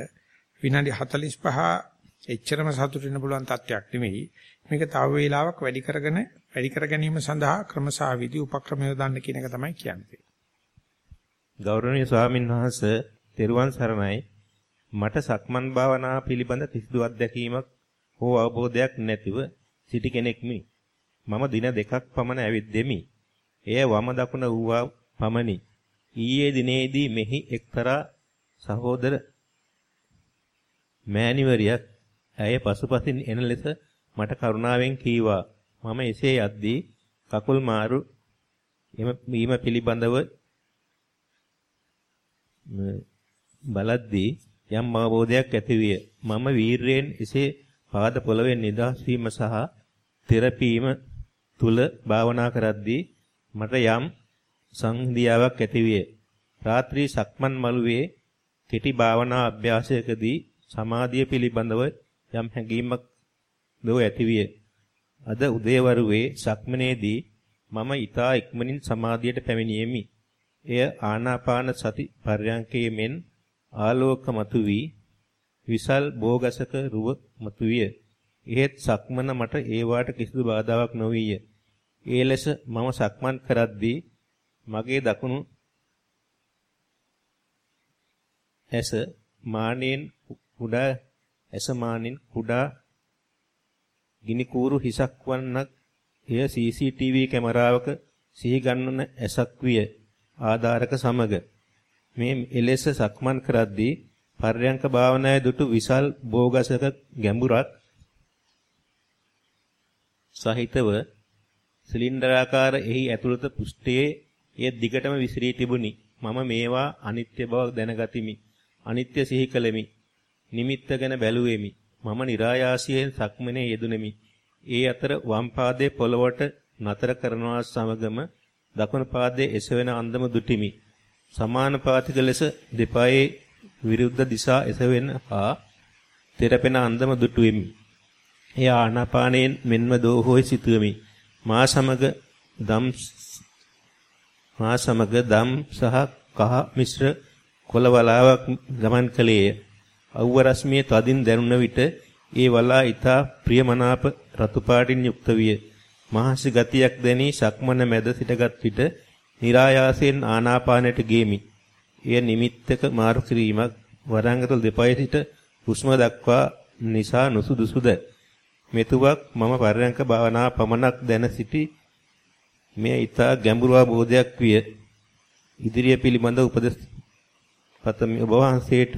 විනාඩි 45 එච්චරම සතුටු වෙන්න පුළුවන් තත්යක් නෙමෙයි. මේක තව වේලාවක් වැඩි කරගෙන වැඩි කර ගැනීම සඳහා ක්‍රමසා විදි උපක්‍රම යොදන්න කියන එක තමයි කියන්නේ. ගෞරවනීය ස්වාමින් වහන්සේ තෙරුවන් සරණයි. මට සක්මන් භාවනා පිළිබඳ කිසිදු අත්දැකීමක් හෝ අවබෝධයක් නැතිව සිටි කෙනෙක්මි. මම දින දෙකක් පමණ ඇවිද්දෙමි. එය වම දකුණ වූවා පමණි. ඊයේ දිනේදී මෙහි එක්තරා සහෝදර මෑණිවරියක් ඇය පසුපසින් එන ලෙස මට කරුණාවෙන් කීවා. මම එසේ යද්දී කකුල් මාරු එම වීම පිළිබඳව බලද්දී යම් අවබෝධයක් ඇතිවිය. මම වීරයෙන් එසේ පාද පොළවෙන් නිදහස් වීම සහ තෙරපීම තුල භාවනා කරද්දී මට යම් සංහිඳියාවක් ඇතිවිය. රාත්‍රී සක්මන් මළුවේ කෙටි භාවනා අභ්‍යාසයකදී සමාධිය පිළිබඳව යම් හැඟීමක් දෝ ඇතිවිය. අද උදේවරුවේ සක්මනේදී මම ඊතා ඉක්මනින් සමාධියට පැමිණියෙමි. එය ආනාපාන සති පර්යංකයේ මෙන් ආලෝක මතුවී විසල් බෝගසක රුව මතුවිය. එහෙත් සක්මන මට ඒවාට කිසිදු බාධාවක් නොවිය. ඒ ලෙස මම සක්මන් කරද්දී මගේ දකුණු ඇස මානෙන් කුඩා ඇස මානෙන් කුඩා ගිනි කූරු හිසක් වන්නක් එය CCTV කැමරාවක සිහි ගන්නන ඇසක් විය ආධාරක සමග. මේ එලෙස සක්මන් කරද්දී පර්යංක භාවනාවේ දුටු විසල් භෝගසක ගැඹුරක් සහිතව සිලින්ඩරාකාර එහි ඇතුළත පෘෂ්ඨයේ එය දිගටම විසිරී තිබුණි. මම මේවා අනිත්‍ය බව දැනගතිමි. අනිත්‍ය සිහි කළෙමි. නිමිත්ත ගැන බැලුවෙමි. මම નિરાයාසයෙන් සක්මනේ යෙදුණෙමි. ඒ අතර වම් පාදයේ පොළවට නතර කරනවා සමගම දකුණු පාදයේ එසවෙන අන්දම දුටිමි. සමානුපාතික ලෙස දෙපායේ විරුද්ධ දිශා එසවෙන හා තෙරපෙන අන්දම දුටුවෙමි. එය ආනාපානයෙන් මෙන්ම දෝහොයි සිටුවෙමි. මා සමග දම් මා සමග දම් සහ කහ මිශ්‍ර කොළ වලාවක් ගමන් කළේය. අවුව රශ්මිය තදින් දැනුන විට ඒ වලා ඊතා ප්‍රියමනාප රතු පාටින් යුක්ත විය. මහසි ගතියක් දැනී සක්මන මැද සිටගත් විට નિરાයාසයෙන් ආනාපානයට ගේමි. එය නිමිත්තක මාරු කිරීමක් වරංගතල් දෙපයේ සිට හුස්ම දක්වා නිසා නුසුදුසුද මෙතුවක් මම පරයන්ක භාවනා පමණක් දැන සිටි මේ ඊතා ගැඹුරු අවබෝධයක් විය ඉදිරිය පිළිබඳ උපදෙස් පතමි ඔබ වහන්සේට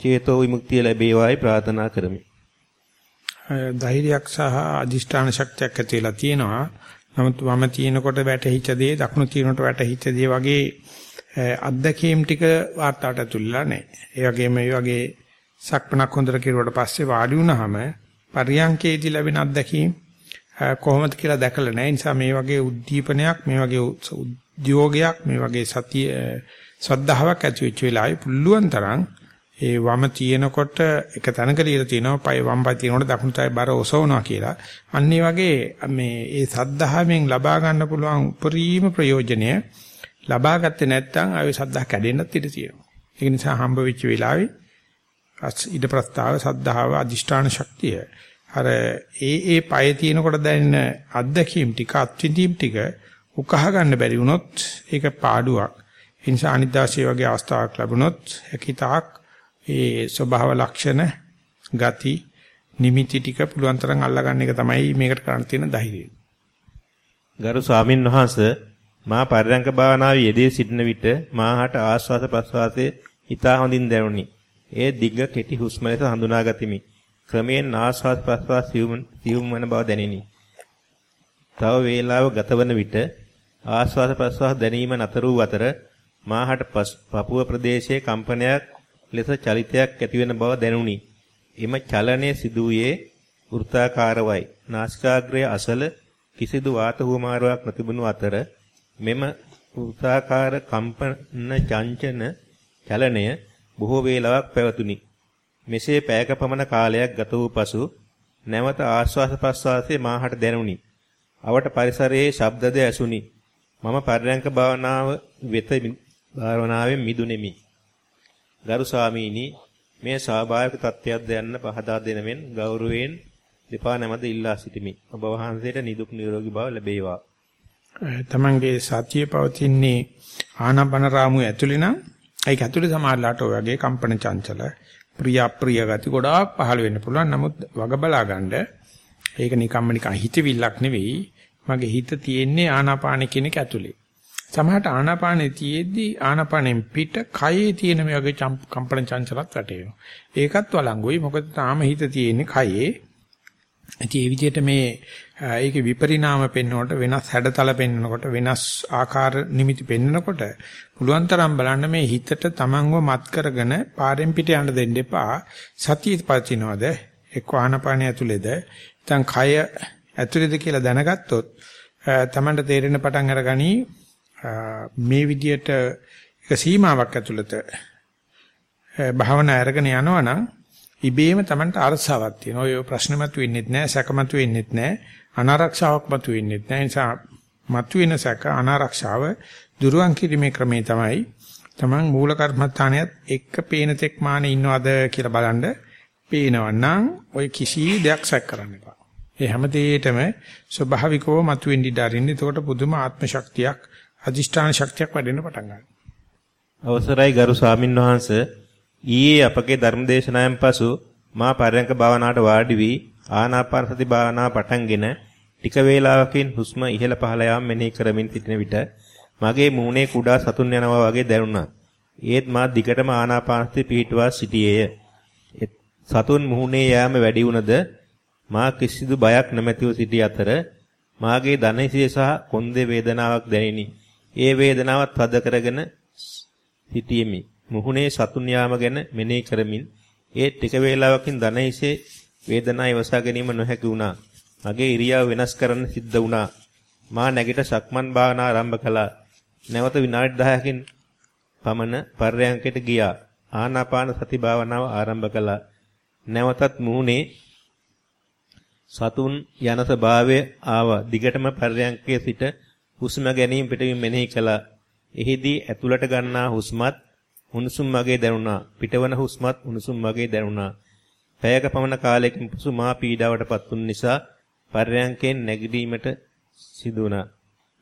චේතෝ විමුක්තිය ලැබේවායි ප්‍රාර්ථනා කරමි. ධෛර්යයක් සහ අදිෂ්ඨාන ශක්තියක් ඇතිලා තියෙනවා. නමුත් වම තියෙනකොට වැටහිච්ච දේ දකුණු තියෙනකොට වැටහිච්ච දේ වගේ අත්දැකීම් ටික වාර්තාවට ඇතුළලා නැහැ. ඒ වගේම මේ වගේ සක්පනක් හොඳට කෙරුවට පස්සේ වාඩි වුණාම පරියංකේදී ලැබෙන අත්දැකීම් කොහොමද කියලා දැකලා නැහැ. නිසා මේ වගේ උද්දීපනයක්, මේ වගේ උද්‍යෝගයක්, මේ වගේ සතිය ශ්‍රද්ධාවක් ඇති වෙච්ච වෙලාවේ පුළුවන් තරම් ඒ වම තියෙනකොට එක තැනක ලියලා තියෙනවා පය වම් පය තියෙනකොට දකුණු පය බර ඔසවනවා කියලා. අන්න වගේ මේ ඒ සද්ධාවෙන් ලබා ගන්න පුළුවන් උපරිම ප්‍රයෝජනය ලබා ගත්තේ නැත්නම් ආයේ සද්ධා කැඩෙන්නත් ඉඩ තියෙනවා. ඒ නිසා හම්බ වෙච්ච වෙලාවේ ඉද ප්‍රස්තාව සද්ධාව අදිෂ්ඨාන ශක්තිය අර ඒ ඒ පය තියෙනකොට දැනෙන අත්දැකීම් ටික අත්විඳීම් ටික උකහා ගන්න බැරි වුණොත් ඒක පාඩුවක්. ඒ නිසා අනිද්දාසිය වගේ අවස්ථාවක් ලැබුණොත් හැකිතාක් ඒ ස්වභාව ලක්ෂණ ගති නිමිති ටික පුළුවන් තරම් අල්ලගන්න එක තමයි මේකට කරන්න තියෙන ධෛර්යය. ගරු ස්වාමින් වහන්සේ මා පරිරංක භාවනාවේ යෙදී සිටින විට මාහට ආස්වාද ප්‍රස්වාසයේ ඊතා හොඳින් දැනුනි. ඒ දිග කෙටි හුස්ම ලෙස හඳුනාගතිමි. ක්‍රමයෙන් ආස්වාද ප්‍රස්වාස සියුම් වන බව දැනිනි. තව වේලාව ගතවන විට ආස්වාද ප්‍රස්වාස දැනීම නතර වූ අතර මාහට පපුව ප්‍රදේශයේ කම්පනයක් ලෙස චලිතයක් ඇතිවෙන බව දැනුනි. එම චලනයේ සිදුවේ වෘත්තාකාරවයි. නාසිකාග්‍රය අසල කිසිදු වාත හුවමාරුවක් නොතිබුණු අතර මෙම උත්සාකාර කම්පන චංචන චලනය බොහෝ වේලාවක් පැවතුණි. මෙසේ පැයක පමණ කාලයක් ගත වූ පසු නැවත ආශ්වාස ප්‍රශ්වාසයේ මාහට දැනුනි. අවට පරිසරයේ ශබ්දද ඇසුනි. මම පර්යංක භාවනාව වෙත භාවනාවෙන් මිදුනේමි. ගරු ස්වාමීනි මේ ස්වාභාවික තත්ත්වයක්ද යන්න පහදා දෙනවෙන් ගෞරවයෙන් දෙපා නැමද ඉල්ලා සිටිමි. ඔබ වහන්සේට නිදුක් නිරෝගී භාව ලැබේවා. තමන්ගේ සතිය පවතින්නේ ආනාපාන රාමුව ඇතුළේ නම් ඒක ඇතුළේ සමාහලට ඔය වගේ කම්පන චංචල ප්‍රිය අප්‍රිය ගති ගොඩාක් පහළ වෙන්න පුළුවන්. නමුත් වග බලා ගන්න ඒක නිකම්ම නිකන් හිතවිල්ලක් නෙවෙයි. මගේ හිත තියෙන්නේ ආනාපාන කියන එක ඇතුළේ. සමහරට ආනාපානේ තියෙද්දි ආනාපානෙන් පිට කයේ තියෙන මේ වගේ කම්පන චංචලත් වැටෙනවා. ඒකත් වළංගුයි. මොකද තාම හිත තියෙන්නේ කයේ. ඉතින් ඒ විදිහට මේ ඒකේ විපරිණාම පෙන්වනකොට වෙනස් හැඩතල පෙන්වනකොට වෙනස් ආකාර නිමිති පෙන්වනකොට පුළුවන් තරම් බලන්න මේ හිතට තමන්ව මත් කරගෙන පාරෙන් පිට යන්න දෙන්න එපා. සතිය පවතිනවද? එක්ක ආනපානය ඇතුළේද? නැත්නම් කය ඇතුළේද කියලා දැනගත්තොත් තමන්ට තේරෙන පටන් අරගනි. මේ විදියට එක සීමාවක් ඇතුළත භාවනා අරගෙන යනවනම් ඉබේම Tamanට අරසාවක් තියෙනවා. ඔය ප්‍රශ්න මතු වෙන්නෙත් නැහැ, සැක මතු වෙන්නෙත් නැහැ, අනාරක්ෂාවක් මතු වෙන්නෙත් නැහැ. ඒ නිසා මතු වෙන සැක අනාරක්ෂාව දුරුවන් කිරීමේ ක්‍රමේ තමයි Taman මූල කර්මස්ථානයත් එක්ක පේන තෙක් මානේ ඉන්නවද කියලා බලන්න පේනවනම් ඔය කිසි දෙයක් සැක කරන්න එපා. ඒ හැම දෙයකටම ස්වභාවිකව මතුවෙන්න ඉඩ අරින්න. එතකොට පුදුම ආත්ම ශක්තියක්, අදිෂ්ඨාන ශක්තියක් වැඩෙන්න පටන් ගන්නවා. අවසරයි ගරු ස්වාමින්වහන්සේ ඊයේ අපගේ ධර්මදේශනාවෙන් පසු මා පරයන්ක භාවනාවට වාඩි වී ආනාපාන සති භාවනාව පටන්ගෙන ටික වේලාවකින් හුස්ම ඉහළ පහළ යාම මෙනෙහි කරමින් සිටින විට මගේ මූණේ කුඩා සතුන් යනවා වගේ දැනුණා. ඒත් මා දිගටම ආනාපාන සති පිහිටුවා සිටියේය. සතුන් මුහුණේ යෑම වැඩි වුණද මා කිසිදු බයක් නැමැතිව සිටි අතර මාගේ දණහිසේ සහ කොන්දේ වේදනාවක් දැනිනි. ඒ වේදනාවත් තද කරගෙන සිටියෙමි. මුහුණේ සතුන් යාම ගැන මෙනෙහි කරමින් ඒ ටික වේලාවකින් දනහිසේ වේදනාව ඉවසා ගැනීම නොහැකි වුණා. මගේ ඉරියව් වෙනස් කරන්න සිද්ධ වුණා. මා නැගිට සක්මන් භාවනා ආරම්භ කළා. නැවත විනාඩි 10කින් පමණ පර්යංකයට ගියා. ආනාපාන සති භාවනාව ආරම්භ කළා. නැවතත් මුහුණේ සතුන් යන ස්වභාවය ආවා. දිගටම පර්යංකයේ සිට හුස්ම ගැනීම පිටවීම මෙනෙහි කළා. එහිදී ඇතුළට ගන්නා හුස්මත් උණුසුම් වගේ දැනුණා. පිටවන හුස්මත් උණුසුම් වගේ දැනුණා. පැයක පමණ කාලයකින් පසු මා පීඩාවටපත් වුන නිසා පර්යංකෙන් නැගිටීමට සිදු වුණා.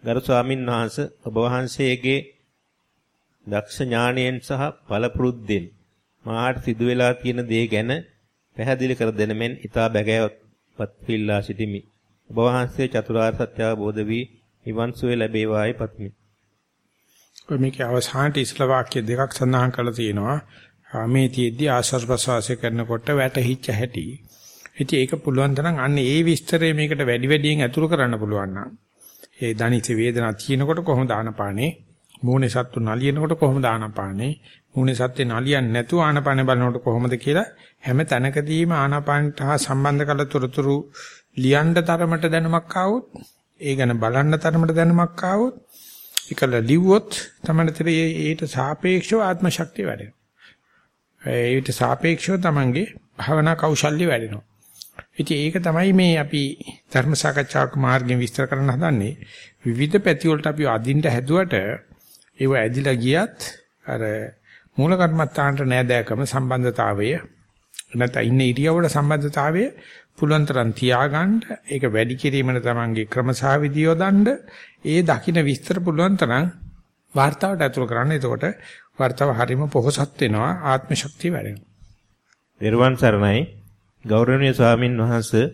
ගරු ස්වාමින් වහන්සේ ඔබ වහන්සේගේ දක්ෂ ඥාණයෙන් සහ පළපුරුද්දෙන් මාහට සිදු වෙලා තියෙන දේ ගැන පැහැදිලි කර දෙන මෙන් ඊතා බැගෑවත් පිල්ලා සිටිමි. ඔබ වහන්සේ චතුරාර්ය සත්‍ය අවබෝධ වී නිවන් සුවය ලැබේවායි පතමි. ඔය මේකේ අවසානට ඉස්ලා වාක්‍ය දෙකක් සඳහන් කරලා තියෙනවා. මේ තියෙද්දි ආශ්වාස ප්‍රශ්වාසය කරනකොට වැටහිච්ච හැටි. ඉතින් ඒක පුළුවන් තරම් අන්න ඒ විස්තරය මේකට වැඩි වැඩියෙන් ඇතුළු කරන්න පුළුවන් නම් ඒ දනිත වේදනාවක් තියෙනකොට කොහොමද ආනපානේ මූණේ සත්තු නලියනකොට කොහොමද ආනපානේ මූණේ සත්ත්ේ නලියන්නේ නැතුව ආනපානේ බලනකොට කොහොමද කියලා හැම තැනකදීම ආනපානට හා සම්බන්ධ කළ තොරතුරු ලියන්න තරමට දැනුමක් ආවොත් ඒ ගැන බලන්න තරමට දැනුමක් ආවොත් ඒකල ලිව්වොත් තමයි ඊට සාපේක්ෂව ආත්ම ශක්තිය වැඩෙනවා. ඒට සාපේක්ෂව තමන්ගේ භාවනා කෞශල්‍ය වැඩෙනවා. ඉතින් ඒක තමයි මේ අපි ධර්ම සාකච්ඡාවක මාර්ගයෙන් විස්තර කරන්න හදන්නේ. විවිධ පැති වලට අපි අදින්න හැදුවට ඒව ඇදිලා ගියත් අර මූල කර්මත්තාන්ට නෑදෑකම සම්බන්ධතාවය නැත්නම් ඉන්න ඉරියව්වට සම්බන්ධතාවය පුළුවන් තරම් තියාගන්න ඒක වැඩි කිරීමන තමන්ගේ ක්‍රමසාවිදිය යොදන්න ඒ දකින්න විස්තර පුළුවන් තරම් වார்த்தාවට ඇතුළු කරන්න. එතකොට වார்த்தාව හරීම පොහසත් වෙනවා ආත්ම ශක්තිය වැඩෙනවා. නිර්වන් සරණයි ගෞරවනීය ස්වාමින් වහන්සේ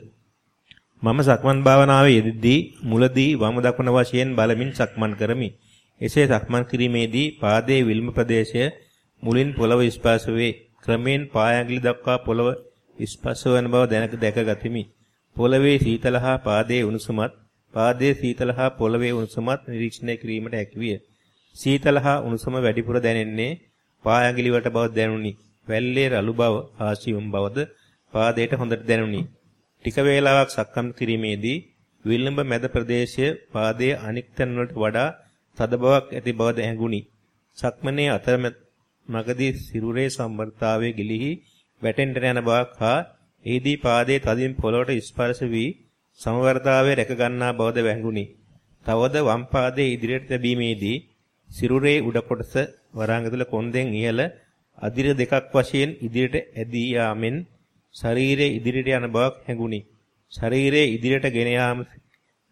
මම සක්මන් භාවනාවේ යෙදෙද්දී මුලදී වම දකුණ වශයෙන් බලමින් සක්මන් කරමි. එසේ සක්මන් කිරීමේදී පාදයේ විල්ම ප්‍රදේශය මුලින් පොළව ස්පර්ශ වේ. ක්‍රමෙන් පායැඟිලි දක්වා පොළව ස්පර්ශ වන බව දැනක දැක ගතිමි. පොළවේ සීතල හා පාදයේ උණුසුමත්, පාදයේ සීතල හා පොළවේ උණුසුමත් නිරීක්ෂණය කිරීමට හැකියිය. සීතල හා උණුසුම වැඩිපුර දැනෙන්නේ පායැඟිලි වලට බව දැනුනි. වැල්ලේ රළු බව, ආශියුම් බවද පාදයට හොඳට දැනුනි. ටික වේලාවක් සක්කම් කිරීමේදී විලම්භ මැද ප්‍රදේශය පාදයේ අනික් තැන් වලට වඩා තද බවක් ඇති බවද ඇඟුනි. සක්මනේ අතරමැද මගදී සිරුරේ සම්බරතාවයේ ගිලිහි වැටෙන්න යන බවක් හා එහිදී පාදයේ තදින් පොළොවට ස්පර්ශ වී සමවර්තාවයේ රැක ගන්නා බවද වැඟුනි. තවද වම් පාදයේ ඉදිරියට තැබීමේදී සිරුරේ උඩ කොටස වරාංගතුල කොන්දෙන් ඉහළ අදිර දෙකක් වශයෙන් ඉදිරියට ඇදී යාමෙන් ශරීරයේ ඉදිරියට යන බවක් හැඟුනි. ශරීරයේ ඉදිරියට ගෙන යාම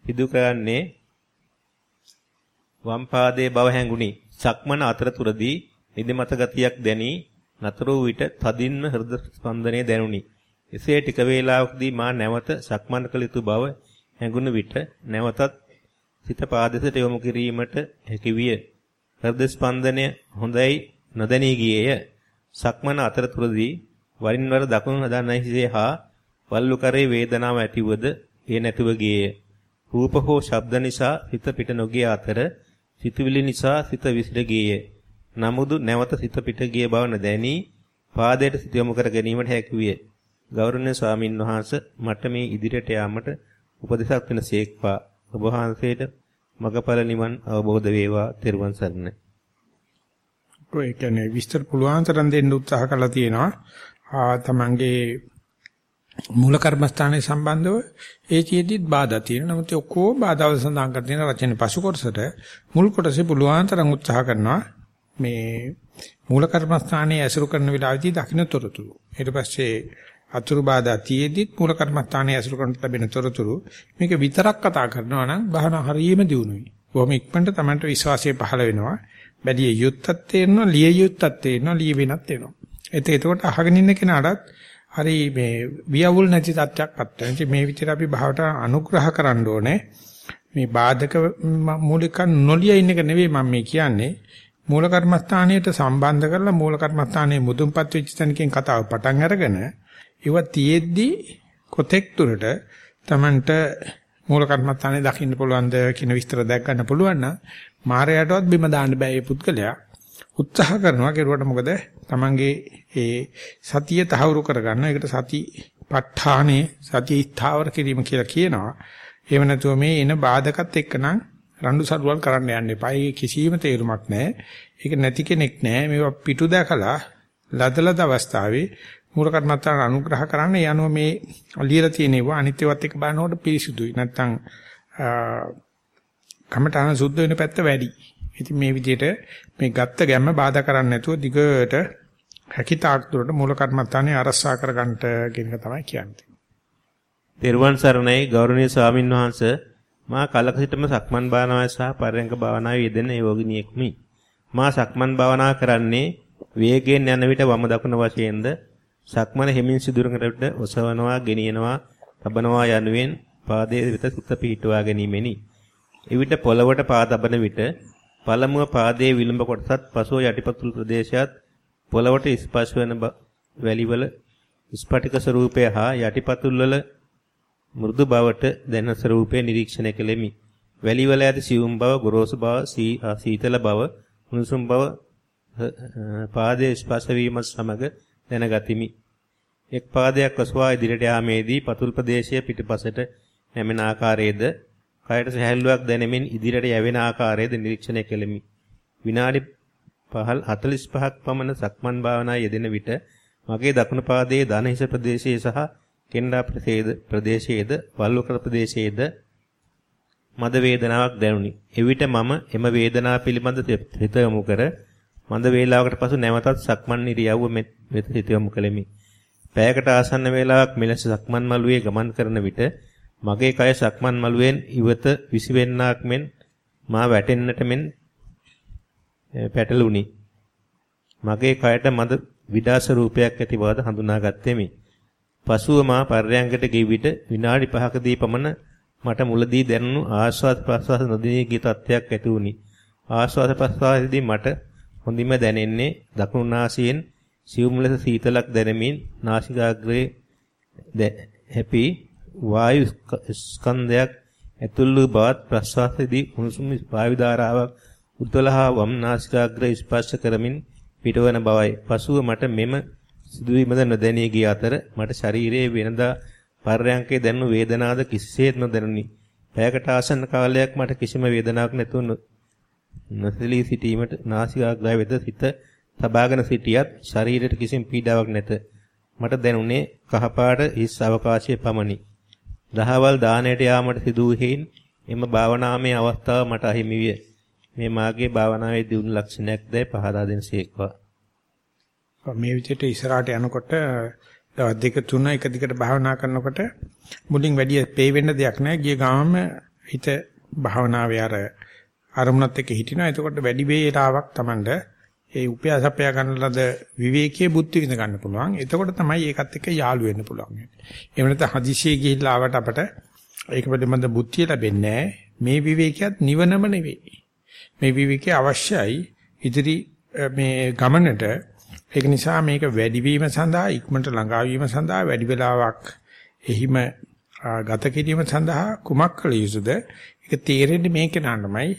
සිදු කරන්නේ වම් පාදයේ බව හැඟුනි. සක්මන අතරතුරදී නිදිමත ගතියක් දැනි නතර වූ විට තදින්ම හෘද ස්පන්දනය දැනුනි. එසේ ටික වේලාවකදී මා නැවත සක්මන් කළ යුතු බව හැඟුණු විට නැවතත් සිත පාදයට යොමු කිරීමට හැකි විය. හෘද ස්පන්දනය හොඳයි නොදැනී ගියේය. සක්මන අතරතුරදී වරින් වර දකුණු හදන්නයිසේ හා වල්ලු කරේ වේදනාව ඇතිවද ඒ නැතිව ගියේය. රූප හෝ ශබ්ද නිසා සිත පිට නොගිය අතර සිතුවිලි නිසා සිත විසිර ගියේය. නමුදු නැවත සිත පිට ගිය බව නොදැනී පාදයට සිත යොමු කර ගැනීමට හැකි විය. ගෞරවනීය ස්වාමින් වහන්සේ මට මේ ඉදිරියට යාමට උපදෙසක් වෙනසේක්වා. ඔබ වහන්සේට මගපල නිවන් අවබෝධ වේවා. තෙරුවන් සරණයි. ඔය කියන්නේ විස්තර පුළුවන් තරම් දෙන්න උත්සාහ කළා තියෙනවා. ආ තමන්ගේ මූල කර්මස්ථානයේ සම්බන්ධව ඒ චේතිත් බාධා තියෙනවා. නමුත් ඔක්කොම බාධාවල් සඳහන් කර තියෙන රචනයේ පසු කොටසට මුල් කොටසේ පුළුවන් තරම් උත්සාහ කරනවා මේ මූල කර්මස්ථානයේ ඇසුරු කරන වෙලාවදී දකින්න තොරතුරු. ඊට පස්සේ අතුරු බාධා තියේදිත් මූල කර්මස්ථානයේ ඇසුරු කරන ලැබෙන තොරතුරු මේක විතරක් කතා කරනවා නම් බහන හරියම දිනුනොයි. බොහොම ඉක්මනට Tamanට විශ්වාසය පහළ වෙනවා. බැලිය යුත්තත් තේරෙනවා, ලිය යුත්තත් තේරෙනවා, ලිය වෙනත් තේරෙනවා. ඒත් එතකොට අහගෙන ඉන්න කෙනාටත් හරි මේ වියවුල් නැති තත්ත්වයක්පත් වෙනවා. මේ විදිහට අපි භාවට අනුග්‍රහ කරන්න ඕනේ. මේ බාධක මූලික නොලිය ඉන්න එක නෙවෙයි මම මේ කියන්නේ. මූල කර්මස්ථානයට සම්බන්ධ කරලා මූල කර්මස්ථානයේ මුදුන්පත් වෙච්ච තැනකින් කතාව පටන් අරගෙන ඒව තියෙද්දි කොතෙක් දුරට Tamanට මූල කර්මස්ථානේ දකින්න පුළුවන්ද කියන විස්තර දැක් ගන්න පුළුවන් නම් මායයටවත් බිම දාන්න බෑ මේ පුද්ගලයා උත්සාහ කරනවා කෙරුවට මොකද Tamanගේ ඒ සතිය තහවුරු කරගන්න ඒකට සති ප ဋ ාණේ සතිය ස්ථාවර කිරීම කියලා කියනවා එහෙම නැතුව මේ එන බාධකත් එක්කනම් රණ්ඩු සරුවල් කරන්න යන්න එපා. ඒ කිසිම තේරුමක් නැහැ. ඒක නැති කෙනෙක් නැහැ. මේවා පිටු දැකලා ලදලද අවස්ථාවේ මූල කර්මත්තාන අනුග්‍රහ කරන්න යනවා මේ ලියලා තියෙනවා අනිත්‍යවත් එක්ක බලනකොට පිරිසුදුයි. නැත්තම් කමඨාන සුද්ධ වෙන පැත්ත වැඩි. ඉතින් මේ විදිහට මේ ගත්ත ගැම්ම බාධා කරන්නේ නැතුව දිගට හැකිතාක් දුරට මූල කර්මත්තානේ අරසා කරගන්නට කියන එක තමයි කියන්නේ. දේරුවන් සරණයි ගෞරවනීය ස්වාමින් වහන්සේ මා කලක සිටම සක්මන් භාවනාවේ සහ පරයන්ක භාවනාවේ යෙදෙන යෝගිනියෙක්මි. මා සක්මන් භාවනා කරන්නේ වේගයෙන් යන විට වම දකුණ වශයෙන්ද සක්මන හිමින් සිදුරකට විට ඔසවනවා, ගෙනියනවා, තබනවා යනුවෙන් පාදයේ වෙත සිත පිහිටුවා ගැනීමෙනි. එවිට පොළවට පා තබන විට පළමුව පාදයේ විලුඹ කොටසත් පසුව යටිපතුල් ප්‍රදේශයත් පොළවට ස්පර්ශ වන වැලිවල ස්පටික ස්වරූපය හා යටිපතුල් වල මෘදු බවට දැන ස්වරූපය නිරීක්ෂණය කෙලෙමි. වැලිවල ඇති සියුම් බව, ගොරෝසු බව, සීතල බව, උණුසුම් බව පාදයේ ස්පර්ශ වීමත් සමග දැනගතිමි. එක් පාදයක් ඔසවා ඉදිරියට යාමේදී පතුල් ප්‍රදේශයේ පිටපසට නැමෙන ආකාරයේද කයට සහැල්ලුවක් දැනෙමින් ඉදිරියට යැවෙන ආකාරයේද නිරීක්ෂණය කෙලෙමි. විනාඩි 45ක් පමණ සක්මන් භාවනා යෙදෙන විට මගේ දකුණු පාදයේ දණහිස ප්‍රදේශයේ සහ කෙන්ඩා ප්‍රදේශයේද වල්ලුකර ප්‍රදේශයේද මද වේදනාවක් දැනුනි. එවිට මම එම වේදනාව පිළිබඳ හිත යොමු කර මන්ද වේලාවකට පසු නැවතත් සක්මන් ඉරියව්ව වෙත හිත යොමු කළෙමි. පැයකට ආසන්න වේලාවක් මෙලෙස සක්මන් මළුවේ ගමන් කරන විට මගේ කය සක්මන් මළුවෙන් ඉවත විසිවෙන්නාක් මෙන් මා වැටෙන්නට මෙන් පැටළුනි. මගේ කයට මද විඩාස රූපයක් ඇති බවද හඳුනාගත්තෙමි. පසුව මා පර්යංගකට ගිය විට විනාඩි 5කදී පමණ මට මුලදී දැනුණු ආස්වාද ප්‍රස්වාස නොදිනී ගිය තත්ත්වයක් ඇති වුණි. ආස්වාද ප්‍රස්වාසයේදී මට හොඳින්ම දැනෙන්නේ දකුණු නාසයෙන් සියුම් ලෙස සීතලක් දැනෙමින් නාසිකාග්‍රයේ හැපි වායු ස්කන්ධයක් ඇතුල් වූ බවත් ප්‍රස්වාසයේදී උණුසුම් වායු ධාරාවක් උද්දලහා වම් නාසිකාග්‍රය ස්පර්ශ කරමින් පිටවන බවයි. පසුව මට මෙම සිදුවීමද නොදැනී ගිය අතර මට ශරීරයේ වෙනදා පර්යංකේ දැනුණු වේදනාවද කිසිසේත් නොදැනුනි. පැයකට ආසන්න කාලයක් මට කිසිම වේදනාවක් නැතුව නොසලී සිටීමට නාසිකාග්‍රය වෙත සිත තබාගෙන සිටියත් ශරීරයට කිසිම පීඩාවක් නැත. මට දැනුනේ කහපාට හිස් අවකාශයේ පමණි. දහවල් දාණයට යාමට සිදු වූ හේයින් එම භාවනාමය අවස්ථාව මට අහිමි විය. මේ මාගේ භාවනාවේ දියුණු ලක්ෂණයක් දැයි පහදා දෙනසේක්වා. මේ විදිහට ඉස්සරහට යනකොට දවස් දෙක තුන එක දිගට භාවනා කරනකොට මුලින් වැඩි පේ වෙන්න දෙයක් නැහැ. ගිය ගාම හිත භාවනාවේ අර අරමුණත් එක්ක හිටිනවා. එතකොට වැඩි වේලාවක් Tamanda ඒ උපයාසපය ගන්න ලද විවේකයේ බුද්ධ විඳ ගන්න පුළුවන්. එතකොට තමයි ඒකත් එක්ක යාළු වෙන්න පුළුවන්. එහෙම නැත්නම් හදිසියෙ ගිහිල්ලා ආවට අපට ඒක පිළිබඳ බුද්ධිය ලැබෙන්නේ මේ විවේකයක් නිවනම නෙවෙයි. මේ විවේකයේ අවශ්‍යයි ඉදිරි මේ ගමනට ඒක නිසා මේක වැඩිවීම සඳහා ඉක්මනට ළඟා වීම සඳහා වැඩි වෙලාවක් එහිම ගත කිරීම සඳහා කුමක් කළ යුතුද? ඒක තේරෙන්නේ මේකේ නන්නමයි.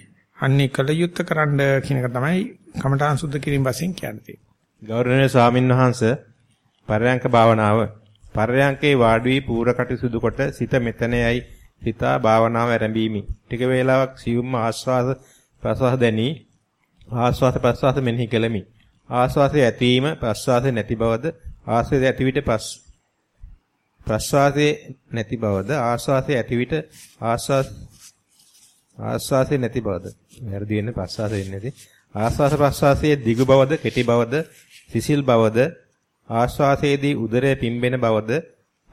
අන්නේ කළ යුත්තේ කරන්න කියන එක තමයි කමඨාන් සුද්ධ කිරීම වශයෙන් කියන්නේ. ගෞරවනීය ස්වාමින්වහන්සේ පරයන්ක භාවනාව පරයන්කේ වාඩි වී පූරකට සුදු කොට සිත මෙතනයයි සිතා භාවනාව ආරම්භීමි. ටික වේලාවක් සියුම්ම ආස්වාද ප්‍රසවාස දැනි ආස්වාද ප්‍රසවාස මෙනෙහි කෙලමි. ආස්වාදයේ ඇතිවීම ප්‍රස්වාසයේ නැති බවද ආස්වාදයේ ඇති විට පස් ප්‍රස්වාසයේ නැති බවද ආස්වාදයේ ඇති විට ආස්වාද ආස්වාදයේ නැති බවද වැරදි වෙන්නේ ප්‍රස්වාසයේ නැති ආස්වාද ප්‍රස්වාසයේ දිගු බවද කෙටි බවද සිසිල් බවද ආස්වාසයේදී උදරය පිම්බෙන බවද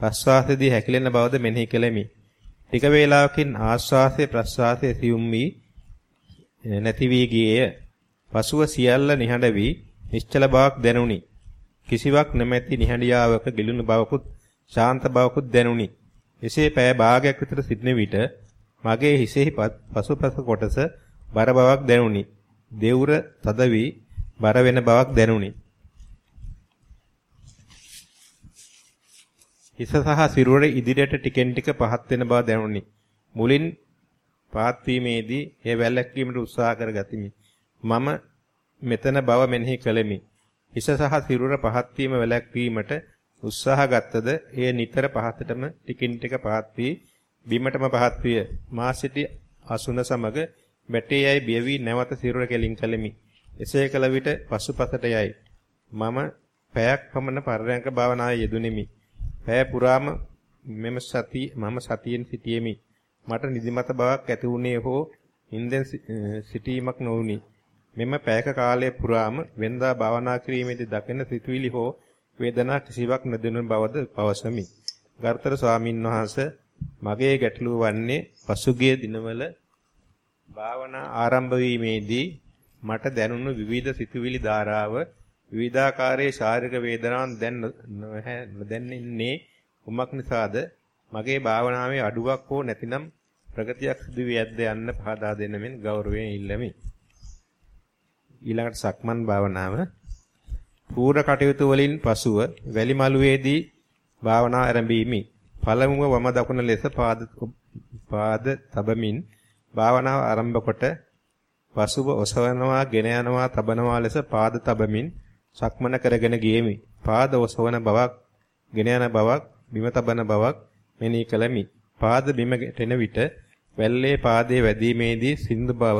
ප්‍රස්වාසයේදී හැකිලෙන බවද මෙනෙහි කෙලෙමි ටික වේලාවකින් ආස්වාසයේ ප්‍රස්වාසයේ සියුම් වී නැති වී ගියේය පසුව සියල්ල නිහඬ වී නිශ්චල බවක් දැනුනි. කිසිවක් නැමැති නිහඬියාවක ගිලුණු බවකුත් ශාන්ත බවකුත් දැනුනි. එසේ පෑ භාගයක් විතර සිටින විට මගේ හිසෙහි පසුපස කොටස බර බවක් දැනුනි. දෙවුර තද වී බර වෙන බවක් දැනුනි. හිස සහ සිරුර ඉදිරියට ටිකෙන් ටික පහත් වෙන බව දැනුනි. මුලින් පහත් වීමේදී එය වැළැක්වීමට උත්සාහ කර ගතිමි. මම මෙතන බව මෙනෙහි කළෙමි. හිස සහ සිරුර පහත් වීම වැළැක්වීමට උත්සාහ ගත්තද එය නිතර පහතටම ටිකින් ටික පහත් වී බිමටම පහත් විය. මා සිටි අසුන සමග බැටේ යයි බිය වී නැවත සිරුර කෙලින් කළෙමි. එසේ කළ විට පසුපසට යයි. මම පැයක් පමණ පරයන්ක භාවනාවේ යෙදුණෙමි. පැය පුරාම මෙම සති මම සතියෙන් සිටියෙමි. මට නිදිමත බවක් ඇති වුණේ හෝ නිින්දෙන් සිටීමක් නොවුනි. මෙම පැයක කාලය පුරාම වෙනදා භාවනා කිරීමේදී දකින සිතුවිලි හෝ වේදනා කිසිවක් නොදෙනුන බවද පවසමි. ගරුතර ස්වාමින් වහන්සේ මගේ ගැටලුව වන්නේ පසුගිය දිනවල භාවනා ආරම්භ වීමේදී මට දැනුණු විවිධ සිතුවිලි ධාරාව විවිධාකාරයේ ශාරීරික වේදනාවන් දැන් නොදැන්නේ කුමක් නිසාද මගේ භාවනාවේ අඩුවක් හෝ නැතිනම් ප්‍රගතියක් සිදු වී ඇද්ද යන්න පහදා දෙන්න මෙන් ගෞරවයෙන් ඉල්ලමි. ඊළඟට සක්මන් භාවනාව පූර්ණ කටයුතු වලින් පසුව වැලිමලුවේදී භාවනා ආරම්භීමි. පළමුව වම දකුණ ලෙස පාද පාද තබමින් භාවනාව ආරම්භ කොට පසුව ඔසවනවා, ගෙන යනවා, තබනවා ලෙස පාද තබමින් සක්මන කරගෙන ගියෙමි. පාද ඔසවන බවක්, ගෙන යන බවක්, බිම තබන බවක් මෙනෙහි කළමි. පාද බිම ගැටෙන විට වැල්ලේ පාදයේ වැදීමේදී සින්දු බව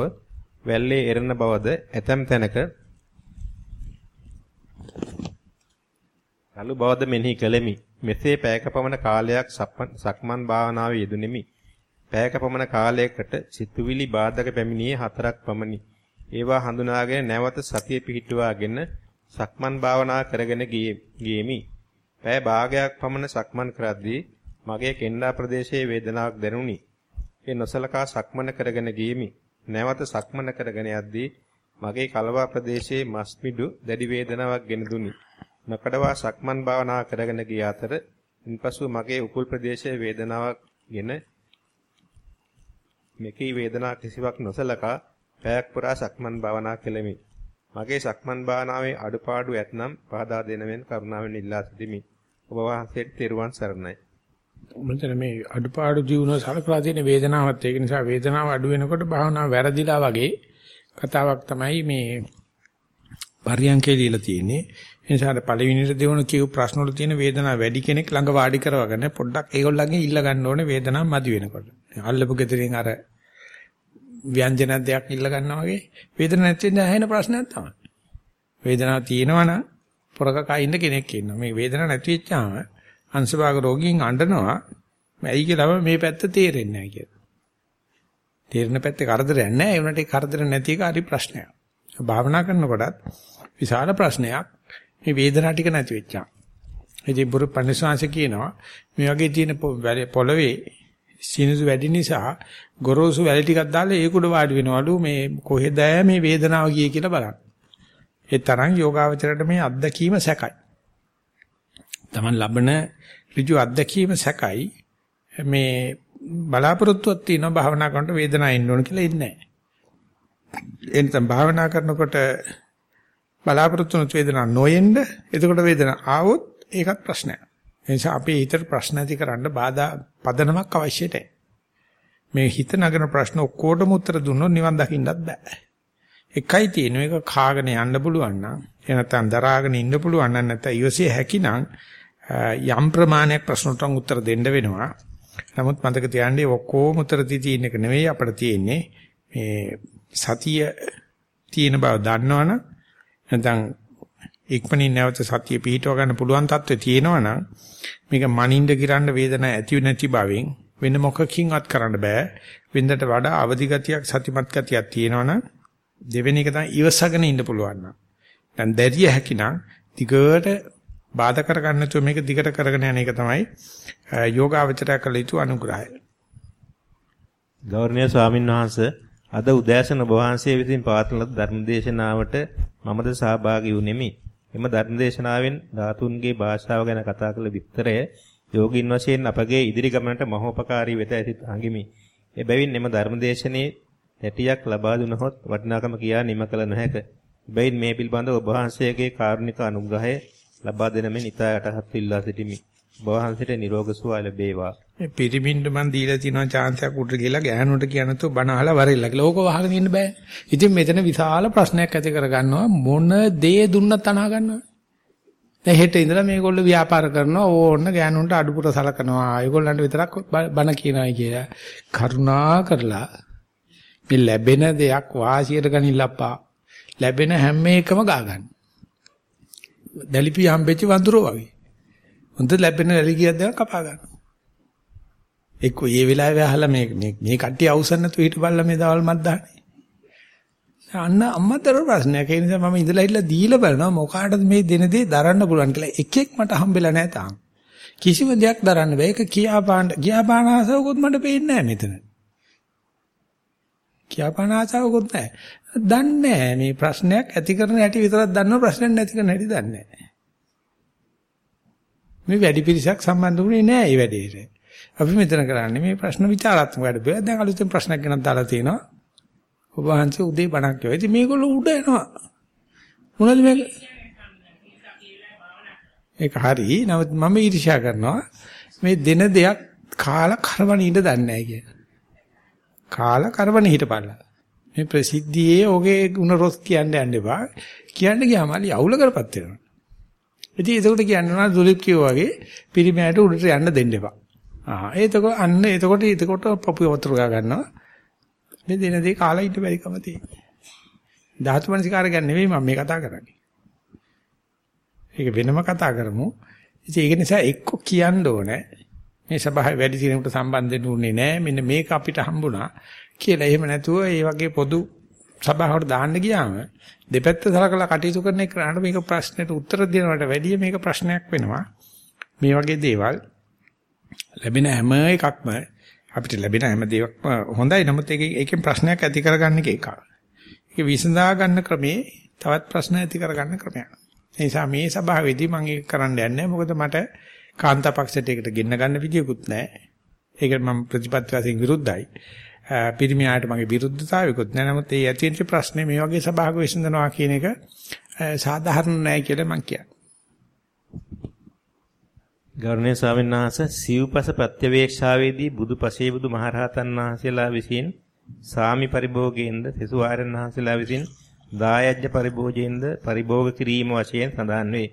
වැල්ලේ එරෙන බවද ඇතැම් තැනක කළු බවද මෙනෙහි කළෙමි. මෙසේ පැයක පමණ කාලයක් සක්මන් භාවනාවේ යෙදුණෙමි. පැයක පමණ කාලයකට සිතුවිලි බාධක පැමිණියේ හතරක් පමණි. ඒවා හඳුනාගෙන නැවත සතිය පිහිටුවාගෙන සක්මන් භාවනා කරගෙන ගියෙමි. පැය භාගයක් පමණ සක්මන් කරද්දී මගේ කෙන්ඩා ප්‍රදේශයේ වේදනාවක් දැනුනි. ඒ නොසලකා සක්මන කරගෙන ගියෙමි. නැවත සක්මන කරගෙන යද්දී මගේ කලවා ප්‍රදේශයේ මස්මිඩු දැඩි වේදනාවක් ගෙන දුනි. නොකඩවා සක්මන් භාවනා කරගෙන ගිය අතර ඉන්පසු මගේ උකුල් ප්‍රදේශයේ වේදනාවක් ගෙන මෙකී වේදනා කිසිවක් නොසලකා පැයක් පුරා සක්මන් භාවනා කෙලෙමි. මගේ සක්මන් භාවනාවේ අඩුපාඩු ඇතනම් පහදා දෙනවෙන් කරුණාවෙන් ඉල්ලා සිටිමි. ඔබ වහන්සේට තෙරුවන් සරණයි. මෙතන මේ අඩුපාඩු ජීවන සලකලා තියෙන වේදනාවත් ඒක නිසා වේදනාව අඩු වෙනකොට භාවනාව වැරදිලා වගේ කතාවක් තමයි මේ පරියන්කේ දීලා තියෙන්නේ. ඒ නිසා පළවෙනිට දෙවන කියු ප්‍රශ්න වල තියෙන වේදනාව වැඩි කෙනෙක් ළඟ වාඩි කරවගෙන පොඩ්ඩක් ඒගොල්ලන්ගෙන් ඉල්ල ගන්න ඕනේ වේදනාව මදි වෙනකොට. අල්ලපු gedirin අර ව්‍යංජන දෙයක් ඉල්ල ගන්නවා වගේ වේදනාවක් නැති වෙන ඇහෙන ප්‍රශ්නයක් තමයි. වේදනාවක් තියෙනවා නම් පොරක කයින්ද කෙනෙක් ඉන්නවා. මේ වේදනාවක් නැති වෙච්චාම අංශභාග රෝගීන් අඬනවා. ඇයි කියලා මේ පැත්ත තේරෙන්නේ නැහැ කියලා. තේරෙන පැත්තේ කරදරයක් නැහැ. ඒ වුණාට ඒ කරදර නැති එක හරි ප්‍රශ්නයක්. භාවනා කරනකොටත් විශාල ප්‍රශ්නයක් මේ වේදනාව ටික නැති වෙච්චා. ඉතින් බුරු පණිස්වාංශ කියනවා මේ වගේ තියෙන පොළවේ සිනිසු වැඩි නිසා ගොරෝසු වැලි ටිකක් දාලා ඒක උඩ වාඩි වෙනවලු මේ කොහෙද මේ වේදනාව ගියේ කියලා බලන්න. ඒ තරම් යෝගාවචරයට මේ අත්දැකීම සැකයි. Taman ලබන ඍජු අත්දැකීම සැකයි. මේ බලාපොරොත්තුවක් තියෙනවා භාවනා කරනකොට වේදනාවක් එන්න ඕන කියලා ඉන්නේ නැහැ. එනිසා භාවනා කරනකොට බලාපොරොත්තු වෙන වේදනාවක් නොයෙන්න එතකොට වේදනාව ආවොත් ඒකත් ප්‍රශ්නයක්. ඒ නිසා අපේ හිතට ප්‍රශ්න ඇති කරන්න බාධා පදනමක් අවශ්‍යයි. මේ හිත නගන ප්‍රශ්න ඔක්කොටම උත්තර දුන්නොත් නිවන් දකින්නත් බෑ. එකයි තියෙන එක කාගෙන යන්න පුළුවන් නම් එනතන් දරාගෙන ඉන්න පුළුවන් නම් නැත්නම් ඉවසිය හැකි නම් යම් ප්‍රමාණයක් ප්‍රශ්නට උත්තර දෙන්න වෙනවා. නමුත් මතක තියාගන්න ඔක්කොම උත්තර දී තියෙන එක නෙවෙයි අපිට තියෙන්නේ මේ සතිය තියෙන බව දන්නවනම් නැත්නම් ඉක්මනින් නැවත සතිය පිහිටව ගන්න පුළුවන් තත්ත්වය තියෙනවනම් මේක මනින්ද ගිරන්න වේදනාවක් ඇති නැති බවෙන් වෙන මොකකින්වත් කරන්න බෑ. වෙනදට වඩා අවදි ගතියක් සතිමත් ගතියක් තියෙනවනම් දෙවෙනි එක තමයි ඉවසගෙන ඉන්න පුළුවන් නම්. දැන් දැරිය හැකිනම් දිගට බාධා කරගන්න නැතුව මේක දිගට කරගෙන යන එක තමයි යෝගාවචරය කළ යුතු අනුග්‍රහය. ගෞරවනීය ස්වාමින්වහන්සේ අද උදෑසන ඔබ වහන්සේ විසින් පවත්වන ධර්මදේශනාවට මමද සහභාගී වුනිමි. එම ධර්මදේශනාවෙන් ධාතුන්ගේ භාෂාව ගැන කතා කළ විස්තරය යෝගින් වශයෙන් අපගේ ඉදිරි ගමනට මහෝපකාරී වෙත ඇති අඟිමි. එබැවින් එම ධර්මදේශනයේ හැටියක් ලබා දුනහොත් වටිනාකම කියා නිම කළ නොහැක. එබැවින් මේ පිළිබඳව ඔබ වහන්සේගේ කාරුණික අනුග්‍රහය ලබා දෙන මෙන් ඉතා යටහත් ඉල්ලා සිටිමි. ඔබ වහන්සේට නිරෝග සුවය ලැබේවා. මේ පිරිමින්ට මන් දීලා තියෙනවා chance එකක් උඩට ගිහලා ගෑනුන්ට කියනතු බණ අහලා වරෙල්ලා කියලා. ඕක වහගෙන ඉන්න බෑ. ඉතින් මෙතන විශාල ප්‍රශ්නයක් ඇති කරගන්නවා මොන දේ දුන්නත් අනා ගන්නවා. දැන් හෙට ඉඳලා මේගොල්ලෝ ව්‍යාපාර කරනවා ඕන්න ගෑනුන්ට අඩුපුර සලකනවා. ඒගොල්ලන්ට විතරක් බණ කියනවායි කියලා. කරුණා කරලා මේ ලැබෙන දෙයක් වාසියට ගනින්නප්පා. ලැබෙන හැම එකම ගා ගන්න. දැලිපි හම්බෙච්ච වඳුරෝ වගේ. හොඳ ලැබෙන දැලි ගියක් දෙයක් කපා ගන්න. එක්ක ඒ වෙලාවේ අහලා මේ මේ මේ කට්ටිය අවසන් නැතුව හිටපල්ලා මේ දවල් මත් දාන්නේ. අන්න අම්මතර ප්‍රශ්නයක්. ඒ නිසා මම ඉඳලා ඉල්ල දීලා බලනවා මොකාටද මේ දෙන දේ දරන්න පුළුවන් කියලා. එකෙක් මට හම්බෙලා නැහැ තාම. කිසිම දෙයක් දරන්න බෑ. ඒක කියාපාන කියාපාන ආසවකුත් මට පේන්නේ නැහැ මෙතන. කියාපාන ආසවකුත් නැහැ. දන්නේ මේ ප්‍රශ්නයක් ඇති කරන හැටි විතරක් දන්නවා ප්‍රශ්නයක් නැති කරන හැටි දන්නේ නැහැ. මේ වැඩි පිරිසක් සම්බන්ධ වුණේ නැහැ මේ වැඩේට. අපි මෙතන කරන්නේ මේ ප්‍රශ්න විචාරාත්මක වැඩ. දැන් අලුතෙන් ප්‍රශ්නයක් ගෙනත් දාලා තිනවා. ඔබ වහන්සේ උදේ බණක් කියවා. ඉතින් මේගොල්ලෝ උඩ එනවා. මොනවද මේක? ඒක හරි. නමුත් මම ඊර්ෂ්‍යා කරනවා. මේ දෙන දෙයක් කාලා කරවන ඉඳ දන්නේ නැහැ කිය. කාලා කරවන හිටපල්ලා. මේ ප්‍රසිද්ධියේ ඔගේ ಗುಣ රොස් කියන්න යන්න එපා. කියන්න ගියාම අලි අවුල කරපත් වෙනවා. ඉතින් ඒකට කියනවා දුලිප් කිව්වා වගේ පිරිමෑට උඩට යන්න දෙන්න එපා. ආ එතකොට අන්න එතකොට එතකොට පපුව වතුර ගා ගන්නවා. මේ දින දෙක කාලා ඉන්න බැරිකම තියෙනවා. ධාතු මනසිකාර ගැන නෙවෙයි මම මේ කතා කරන්නේ. ඒක වෙනම කතා කරමු. ඉතින් ඒක නිසා එක්ක කියන්න ඕනේ. මේ සභාවේ වැඩි දිනෙකට සම්බන්ධ වෙන්නේ නැහැ. මෙන්න මේක අපිට හම්බුණා කියලා. එහෙම නැතුව මේ වගේ පොදු සභාවකට දාන්න ගියාම දෙපැත්ත සලකලා කටයුතු කරන එකට මේක ප්‍රශ්නෙට උත්තර දෙනවට වැඩිය මේක ප්‍රශ්නයක් වෙනවා. මේ වගේ දේවල් ලැබෙන හැම එකක්ම අපිට ලැබෙන හැම දෙයක්ම හොඳයි. නමුත් ඒක ඒකෙන් ප්‍රශ්නයක් ඇති කරගන්න එක එකක්. ඒක විසඳා ගන්න ක්‍රමේ තවත් ප්‍රශ්න ඇති කරගන්න ක්‍රමයක්. ඒ නිසා මේ සභාවේදී මම ඒක කරන්න යන්නේ මොකද මට කාන්තා පක්ෂයට ඒකට ගෙන්න ගන්න විදියකුත් නැහැ. ඒකට මම ප්‍රතිපත්ති වශයෙන් විරුද්ධයි. පිරිමියාට මගේ විරුද්ධතාවයකුත් නැහැ. නමුත් ඒ ඇතිවෙච්ච ප්‍රශ්නේ මේ වගේ සභාවක විසඳනවා කියන එක සාධාරණ නැහැ කියලා මම කියන්නේ. ගෞරවනීය ස්වාමීන් වහන්සේ සිව්පස ප්‍රත්‍යවේක්ෂාවේදී බුදු පසේ බුදු මහරහතන් වහන්සේලා විසින් සාමි පරිභෝගයෙන්ද සෙසු ආරණ වහන්සේලා විසින් දායජ්‍ය පරිභෝජයෙන්ද පරිභෝග කිරීම වශයෙන් සඳහන් වේ.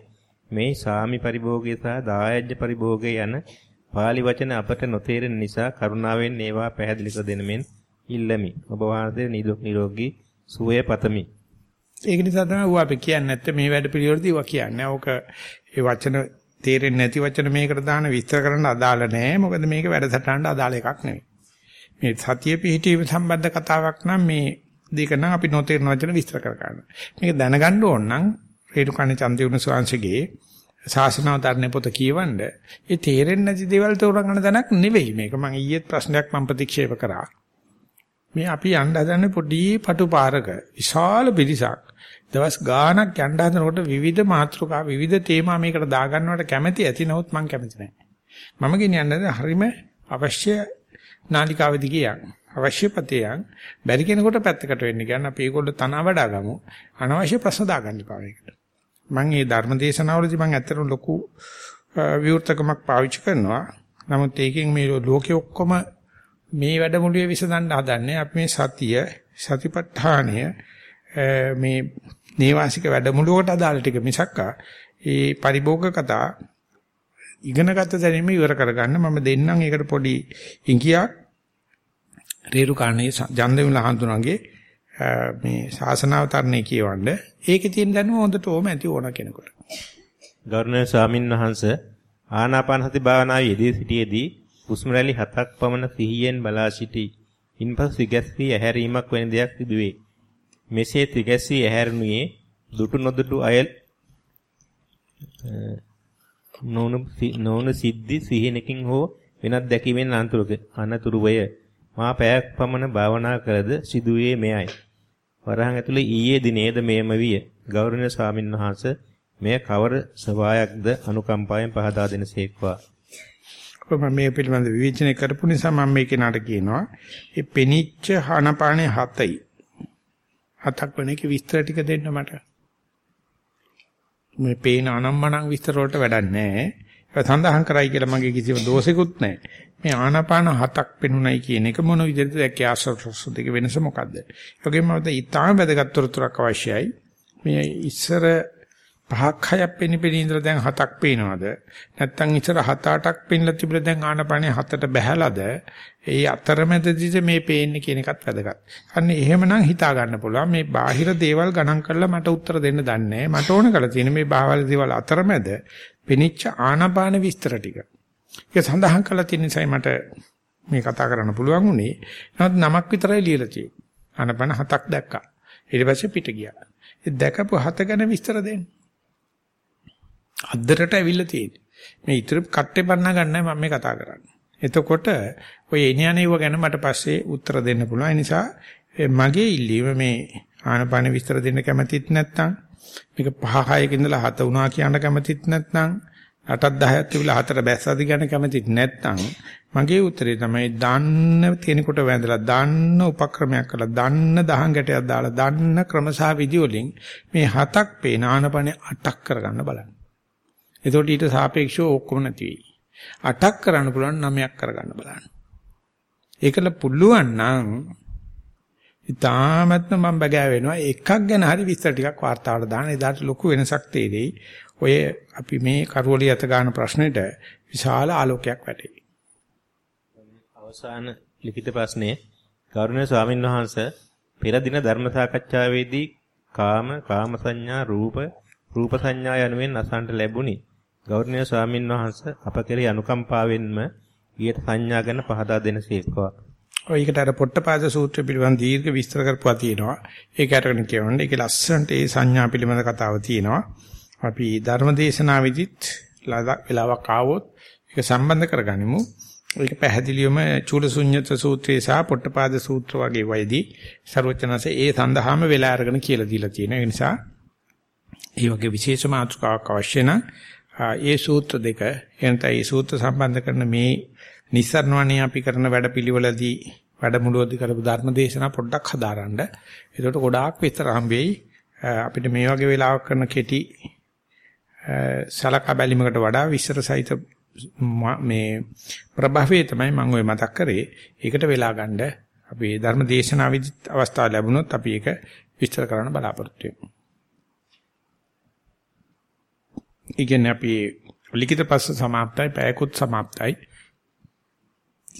මේ සාමි පරිභෝගය සහ දායජ්‍ය පරිභෝගය යන pāli වචන අපට නොතේරෙන නිසා කරුණාවෙන් ඒවා පැහැදිලි කර දෙනමින් ඉල්ලමි. ඔබ වහන්සේ නිරෝගී සුවය පතමි. ඒක නිසා තමයි ඌ අපි කියන්නේ නැත්te මේ වැඩ පිළිවෙලදී ඌ කියන්නේ. ඕක ඒ වචන තේරෙන්නේ නැති වචන මේකට දාන විස්තර කරන්න අදාළ නැහැ. මොකද මේක වැඩසටහනට අදාළ එකක් නෙවෙයි. මේ සතිය පිහිටීම සම්බන්ධ කතාවක් නම් මේ දෙක නම් අපි නොතේරන වචන විස්තර කර ගන්න. මේක දැනගන්න ඕන නම් රේරුකණේ චන්දිවුණ ස්වාංශගේ ශාසනාවතරණේ පොත කියවන්න ඒ තේරෙන්නේ නැති දේවල් තෝරගන්න තැනක් නෙවෙයි. මේක මම ඊයේත් ප්‍රශ්නයක් මම ප්‍රතික්ෂේප කරා. මේ අපි යන්න හදන්නේ පොඩි පටු පාරක විශාල පිරිසක්. දවස් ගාණක් යන්න හදනකොට විවිධ මාතෘකා විවිධ තේමා මේකට දාගන්නවට කැමැති ඇති නමුත් මම කැමති නැහැ මම කියන්නේ හරීම අවශ්‍ය නාලිකාවෙදි කියන් අවශ්‍ය පතේයන් බැරි කෙනෙකුට පැත්තකට වෙන්න කියන්න අපි ඒගොල්ලෝ තන වඩා ගමු. අනවශ්‍ය ප්‍රශ්න දාගන්න එපා මේකට. මම මේ ධර්ම දේශනාවලදී මම ඇත්තටම ලොකු විවෘතකමක් පාවිච්චි කරනවා. නමුත් ඒකෙන් මේ ලෝකෙ ඔක්කොම මේ වැඩමුළුවේ විසඳන්න හදන්නේ අපි මේ සතිය සතිපට්ඨානය මේ නේවාසික වැඩමුළුවට අදාළ ටික මිසක්කා ඒ පරිභෝග කතා ඉගෙනගත්ත දැනීම ඉවර කරගන්න. මම දෙන්නම් ඒකට පොඩි ඉඟියක්. රේරුකාණේ ජන්දවිල හඳුනගේ මේ ශාසනාවතරණේ කියවන්න ඒකේ තියෙන දැනුම හොඳට ඕම ඇති ඕන කෙනෙකුට ගෞරවනීය ස්වාමින් වහන්සේ ආනාපාන සති භාවනාවේ යෙදී සිටියේදී හුස්ම රැලි හතක් පමණ සිහියෙන් බලා සිටි. ඉන්පසු සිගැස්සී ඇහැරීමක් වෙන දෙයක් සිදුවේ. මෙසේ තිගැස්සී ඇහැරුණුයේ දුටු නොදුටු අයල් නොනු නොනු සිද්ධි සිහිනකින් හෝ වෙනත් දැකීමෙන් අනතුරුක අනතුරුවය මා පැයක් පමණ භාවනා කළද සිදුවේ මෙයයි වරහන් ඇතුලේ ඊයේ දිනේද මෙයම විය. ගෞරවනීය ස්වාමින්වහන්සේ මෙය කවර සවායක්ද අනුකම්පාවෙන් පහදා දෙනසේක්වා මම මේ පිළිබඳ විවේචනය කරපු නිසා මම මේ කෙනාට කියනවා. ඒ පෙනිච්ච හනපානේ හතයි. හතක් වෙන එක විස්තර ටික දෙන්න මට. මේ පේන අනම්මනම් විස්තර වලට වැඩක් නැහැ. ඒක සඳහන් කරයි කියලා මගේ කිසිම දෝෂෙකුත් නැහැ. මේ ආනාපාන හතක් පෙනුනයි කියන එක මොන විදිහටද දැක්කේ ආශ්වාස දෙක වෙනස මොකද්ද? ඒ වගේම මත ඊටාම වැදගත් තොරතුරක් අවශ්‍යයි. මේ ඉස්සර පහක් හයක් පෙනිපෙනී ඉඳලා දැන් හතක් පේනවද නැත්නම් ඉතර හත අටක් පෙන්ලා තිබුණා දැන් ආනපනේ හතට බැහැලාද ඒ අතරමැදදී මේ පේන්නේ කියන එකත් වැදගත්. අන්න එහෙමනම් හිතා ගන්න පුළුවන් මේ බාහිර දේවල් ගණන් කරලා මට උත්තර දෙන්න දන්නේ මට ඕන කරලා තියෙන මේ බාහිර දේවල් අතරමැද පෙනිච්ච ආනපාන විස්තර ටික. ඒක සඳහන් කරලා තියෙන නිසා මට මේ කතා කරන්න පුළුවන් උනේ. නමුත් නමක් විතරයි ලියලා තියෙන්නේ. ආනපන හතක් දැක්කා. ඊට පස්සේ පිට ගියා. ඒ දැකපු හත ගැන විස්තර දෙන්න. අද්දරට ඇවිල්ලා තියෙන්නේ. මේ ඉතුරු කට්ටේ බන්න ගන්නයි මම මේ කතා කරන්නේ. එතකොට ඔය එනියනේව ගැන මට පස්සේ උත්තර දෙන්න පුළුවන්. ඒ නිසා මගේ ඉල්ලීම මේ ආනපාන විස්තර දෙන්න කැමතිත් නැත්නම් මේක පහ හයක ඉඳලා හත වුණා කියන්න කැමතිත් නැත්නම් 8ක් 10ක් තිබිලා හතර බැස්සද ගැන කැමතිත් නැත්නම් මගේ උත්තරේ තමයි දාන්න කෙනෙකුට වැඳලා දාන්න උපක්‍රමයක් කරලා දාන්න දහං ගැටයක් දාලා දාන්න ක්‍රමසා විදි වලින් මේ හතක් පේන ආනපනේ අටක් කරගන්න බලන්න. එතකොට ඊට සාපේක්ෂව ඔක්කොම නැති වෙයි. 8ක් කරන්න පුළුවන් 9ක් කරගන්න බලන්න. ඒකල පුළුවන් නම් ඉතාමත්ම මම බගෑ වෙනවා එකක් ගැන හරි විස්තර ටිකක් වාර්තාවට දාන්න එදාට ලොකු වෙනසක් තේරෙයි. ඔය අපි මේ කරවලිය අත ගන්න ප්‍රශ්නෙට විශාල ආලෝකයක් වැටේ. අවසාන ලිඛිත ප්‍රශ්නය ගෞරවනීය ස්වාමින් වහන්සේ පෙර දින ධර්ම සාකච්ඡාවේදී කාම කාම සංඥා රූප රූප සංඥා යනුවෙන් අසන්නට ලැබුණි. ගෞරවනීය ස්වාමින් වහන්සේ අප කෙරෙහි අනුකම්පාවෙන්ම ඊට සංඥා ගැන පහදා දෙනසේක්වා. ඔය ඒකට අර පොට්ටපාද සූත්‍රය පිළිබඳ දීර්ඝ විස්තර කරපුවා තියෙනවා. ඒක අරගෙන කියවන්නේ. ඒකේ ලස්සනට ඒ සංඥා පිළිබඳ කතාව තියෙනවා. අපි ධර්මදේශනාවෙදිත් වෙලාවක් ආවොත් ඒක සම්බන්ධ කරගනිමු. ඒක පැහැදිලිවම චූලසුඤ්ඤත සූත්‍රයේ සහ පොට්ටපාද සූත්‍ර වගේ වයිදී ਸਰවචනසේ ඒ සඳහාම වෙලා අරගෙන කියලා දීලා තියෙනවා. ඒ නිසා මේ වගේ විශේෂ මාතෘකාවක් අවශ්‍ය නම් ඒ සූත්‍ර දෙක එනත ඒ සූත්‍ර සම්බන්ධ කරන මේ නිස්සරණවණේ අපි කරන වැඩපිළිවෙලදී වැඩමුළුවදී කරපු ධර්ම දේශනා පොඩ්ඩක් හදාරන්න. ඒකට ගොඩාක් විස්තර හම්බෙයි. අපිට මේ වගේ වෙලාවක් කරන කෙටි සලකා බැලීමකට වඩා විස්තරසහිත මේ ප්‍රභවයේ තමයි මම ওই මතක් කරේ. ඒකට වෙලා ගන්න අපි ධර්ම දේශනාවෙදි අවස්ථාව ලැබුණොත් අපි ඒක විස්තර කරන්න බලාපොරොත්තු වෙමු. ඉගෙන අපි ලිඛිත පස්ස સમાප්තයි, පැයකුත් સમાප්තයි.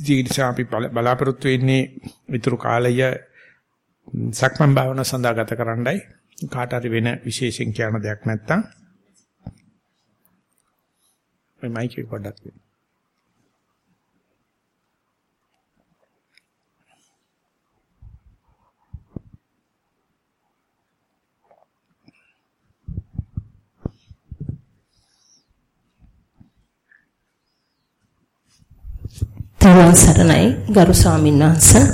ඉතින් අපි බලාපොරොත්තු වෙන්නේ විතර කාලය සක්මන් භාවනා සඳහා ගත කරන්නයි. කාට හරි වෙන විශේෂයෙන් කියන දෙයක් නැත්නම් මේ මයික් එක පොඩ්ඩක් දෙන්න. තෙරුවන් සරණයි ගරු ස්වාමීන් වහන්සේ.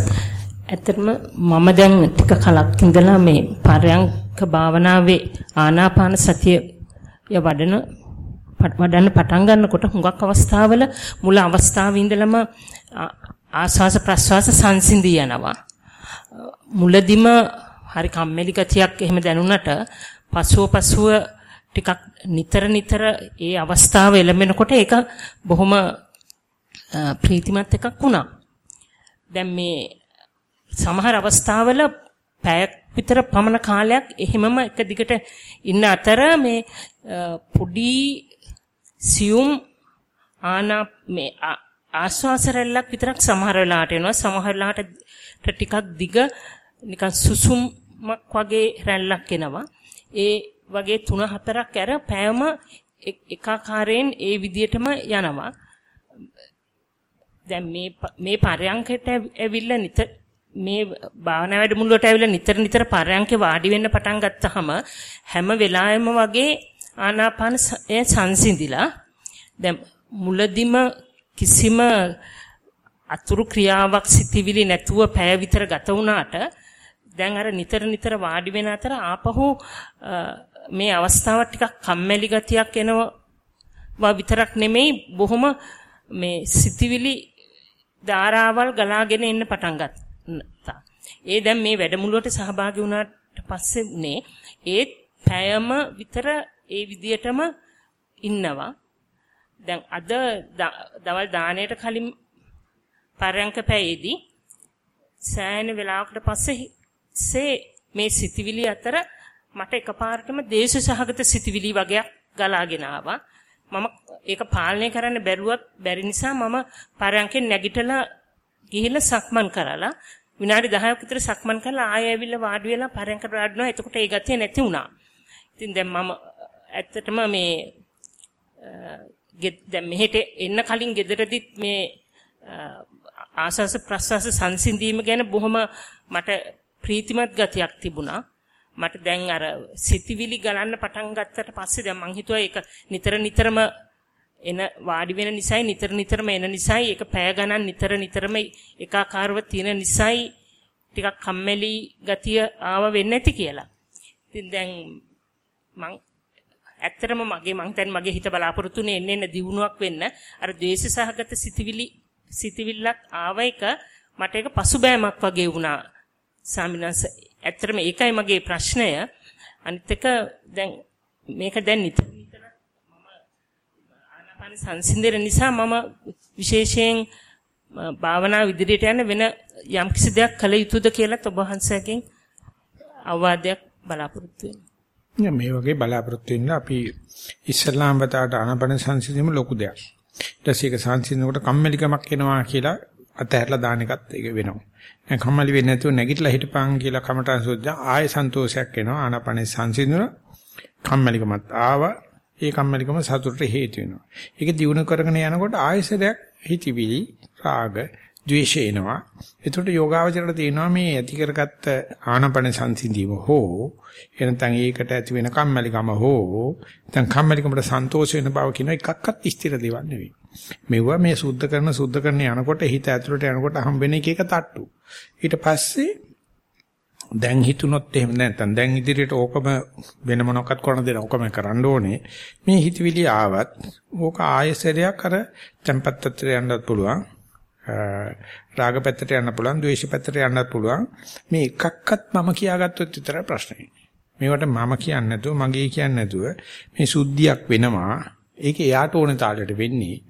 ඇත්තටම මම දැන් ටික කලක් ඉඳලා මේ පරයන්ක භාවනාවේ ආනාපාන සතිය වඩන වඩන්න පටන් ගන්නකොට හුඟක් අවස්ථාවල මුල අවස්ථාවේ ඉඳලම ආස්වාස ප්‍රස්වාස සංසිඳී යනවා. මුලදිම හරි කම්මැලි ගතියක් එහෙම දැනුණට පසුව පසුව ටිකක් නිතර නිතර ඒ අවස්ථාව එළඹෙනකොට ඒක බොහොම ප්‍රීතිමත් එකක් වුණා. දැන් මේ සමහර අවස්ථාවල පැයක් විතර පමණ කාලයක් එහෙමම එක දිගට ඉන්න අතර මේ පොඩි සියුම් ආනා මේ ආශ්වාස රැල්ලක් විතරක් සමහර වෙලාවට එනවා. සමහර වෙලාවට ටිකක් දිග නිකන් සුසුම්ක් වගේ රැල්ලක් එනවා. ඒ වගේ 3 4ක් ඇර පෑම එකාකාරයෙන් ඒ විදිහටම යනවා. දැන් මේ මේ පරයන්කට ඇවිල්ලා නිතර මේ භාවනා වැඩමුළුවට ඇවිල්ලා නිතර නිතර පරයන්කේ වාඩි වෙන්න පටන් ගත්තාම හැම වෙලාවෙම වගේ ආනාපාන සංසිඳිලා දැන් මුලදිම කිසිම අතුරු ක්‍රියාවක් සිටිවිලි නැතුව පැය විතර ගත වුණාට දැන් අර නිතර නිතර වාඩි වෙන අතර ආපහු මේ අවස්ථාව ටිකක් කම්මැලි ගතියක් එනවා විතරක් නෙමෙයි බොහොම මේ සිටිවිලි ධාරාවල් ගලාගෙන එන්න පටන් ගත්තා. ඒ දැන් මේ වැඩමුළුවට සහභාගී වුණාට පස්සේ උනේ ඒ පැයම විතර ඒ විදියටම ඉන්නවා. දැන් අද දවල් දාණයට කලින් පරයන්ක පැයේදී සෑහෙන වෙලාවකට පස්සේ මේ සිතිවිලි අතර මට එකපාරටම දේශ සහගත සිතිවිලි වගේක් ගලාගෙන ආවා. මම ඒක පාලනය කරන්න බැරුවත් බැරි නිසා මම පරයන්කෙන් නැගිටලා ගිහිල්ලා සක්මන් කරලා විනාඩි 10ක් විතර සක්මන් කරලා ආයෙ ඇවිල්ලා වාඩි වෙලා පරයන්කට වාඩිනවා. එතකොට ඒ ගතිය නැති වුණා. ඉතින් දැන් මම ඇත්තටම මේ දැන් මෙහෙට එන්න කලින් ගෙදරදිත් මේ ආසස් ප්‍රසස් සංසිඳීම ගැන බොහොම මට ප්‍රීතිමත් ගතියක් තිබුණා. මට දැන් අර සිතිවිලි ගලන්න පටන් ගත්තට පස්සේ දැන් මං හිතුවා ඒක නිතර නිතරම එන වාඩි වෙන නිසායි නිතර නිතරම එන නිසායි ඒක පැය ගණන් නිතර නිතරම එකාකාරව තියෙන නිසායි ටිකක් කම්මැලි ගතිය ආව වෙන්නේ නැති කියලා. ඉතින් දැන් මං ඇත්තටම මගේ මං දැන් මගේ හිත බලාපොරොත්තුනේ එන්න එන්න දියුණුවක් වෙන්න අර ද්වේෂ සහගත සිතිවිලි සිතිවිල්ලක් ආව එක මට ඒක පසුබෑමක් වගේ වුණා. සාමිනස් ඇත්තටම ඒකයි මගේ ප්‍රශ්නය. අනිත් එක දැන් මේක දැන් නිතර නිතර මම ආනාපාන සංසිඳන නිසා මම විශේෂයෙන් භාවනා ඉදිරියට යන වෙන යම් කිසි දෙයක් කළ යුතුද කියලා ඔබ වහන්සේගෙන් අවවාදයක් බලාපොරොත්තු වෙනවා. මේ වගේ බලාපොරොත්තු වෙන්න අපි ඉස්ලාම් වතාවට ආනාපාන සංසිඳීම ලොකු දෙයක්. ඊට පස්සේ ඒක සංසිඳනකොට කම්මැලිකමක් එනවා කියලා අතහැරලා දාන එකත් ඒක වෙනවා. දැන් කම්මැලි වෙන්නේ නැතුව නැගිටලා හිටපන් කියලා කමටහන් සුද්ධා ආයෙ සන්තෝෂයක් එනවා ආනාපානේ සංසිඳන කම්මැලිකමත් ආවා ඒ කම්මැලිකම සතුටට හේතු වෙනවා ඒක දිනු කරගෙන යනකොට ආයෙසරයක් හිතවිලි රාග ද්වේෂ එනවා එතකොට යෝගාවචරයට තියෙනවා මේ ඇති කරගත්ත ආනාපාන සංසිඳීම හෝ එනතන් ඒකට ඇති වෙන කම්මැලිකම හෝ නැත්නම් කම්මැලිකමට සන්තෝෂ වෙන බව කියන එකක්වත් ස්ථිර දේවල් නෙවෙයි මෙවුවා මේ සුද්ධ කරන සුද්ධ කරන යනකොට හිත ඇතුළට යනකොට හම්බෙන එක එක තට්ටු. ඊට පස්සේ දැන් හිතුනොත් එහෙම නැත්නම් දැන් ඉදිරියට ඕකම වෙන මොනක්වත් කරන්න දෙන්න ඕකම කරන්න ඕනේ. මේ හිතවිලි ආවත් ඕක ආයසරයක් අර tempat පැත්තට යන්නත් පුළුවන්. රාග පැත්තට යන්න පුළුවන්, ද්වේෂ පැත්තට යන්නත් පුළුවන්. මේ එකක්වත් මම කියාගත්තොත් විතරයි ප්‍රශ්නේ. මේවට මම කියන්නේ නැතුව, මගේ කියන්නේ නැතුව මේ සුද්ධියක් වෙනවා. ඒක එයාට ඕන තාලෙට වෙන්නේ.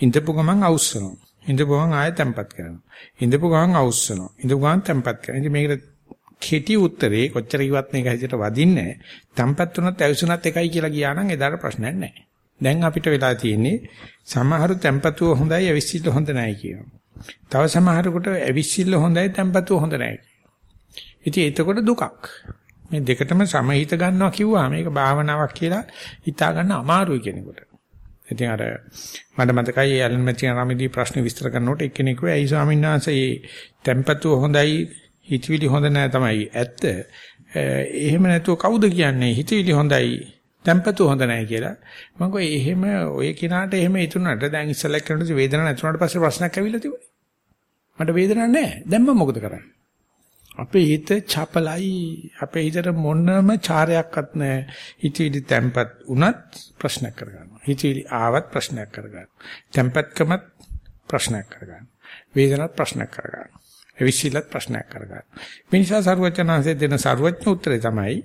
ඉඳපු ගමන් අවුස්සනවා. ඉඳපු ගමන් ආයෙ තැම්පත් කරනවා. ඉඳපු ගමන් අවුස්සනවා. ඉඳපු ගමන් තැම්පත් කරනවා. ඉතින් මේකට කෙටි උත්තරේ කොච්චර කිව්වත් මේක හිතට වදින්නේ නැහැ. තැම්පත් වුණත් ඇවිසුණත් එකයි කියලා ගියා නම් එදාට ප්‍රශ්නයක් නැහැ. දැන් අපිට වෙලා තියෙන්නේ සමහරු තැම්පතුව හොඳයි ඇවිස්සිල්ල හොඳ නැහැ කියනවා. තව සමහරකට ඇවිස්සිල්ල හොඳයි tempatu හොඳ නැහැ. ඉතින් එතකොට දුකක්. මේ දෙකටම සමහිත ගන්නවා කිව්වා මේක භාවනාවක් කියලා හිතා ගන්න අමාරුයි කෙනෙකුට. ඉතින් අර මට මතකයි ඇලන් මැචින් රාමේදී ප්‍රශ්න විස්තර කරනකොට එක්කෙනෙක් වෙයි ඇයි ස්වාමීන් වහන්සේ මේ tempatu හොඳයි හිතවිලි හොඳ නැහැ තමයි ඇත්ත. එහෙම නැතුව කවුද කියන්නේ හිතවිලි හොඳයි tempatu හොඳ නැහැ කියලා. මම කිව්වා එහෙම ඔය කිනාට එහෙම හිතුණාට දැන් ඉස්සෙල්ලා කරනකොට වේදනාවක් නැතුණාට පස්සේ ප්‍රශ්නයක් ඇවිල්ලා තිබුණේ. මට වේදනාවක් නැහැ. දැන් මම මොකද කරන්නේ? අපේ හිත චපලයි. අපේ හිතට මොනම චාරයක්වත් නැහැ. හිතවිලි tempat උනත් ප්‍රශ්නයක් කරගන්නවා. හිතවිලි ආවත් ප්‍රශ්නයක් කරගන්නවා. tempatකමත් ප්‍රශ්නයක් කරගන්නවා. වේදනාවක් ප්‍රශ්නයක් කරගන්නවා. එවිසිලත් ප්‍රශ්නයක් කරගන්න. මේ නිසා සරුවචනාංශයේ දෙන සරුවඥ උත්තරේ තමයි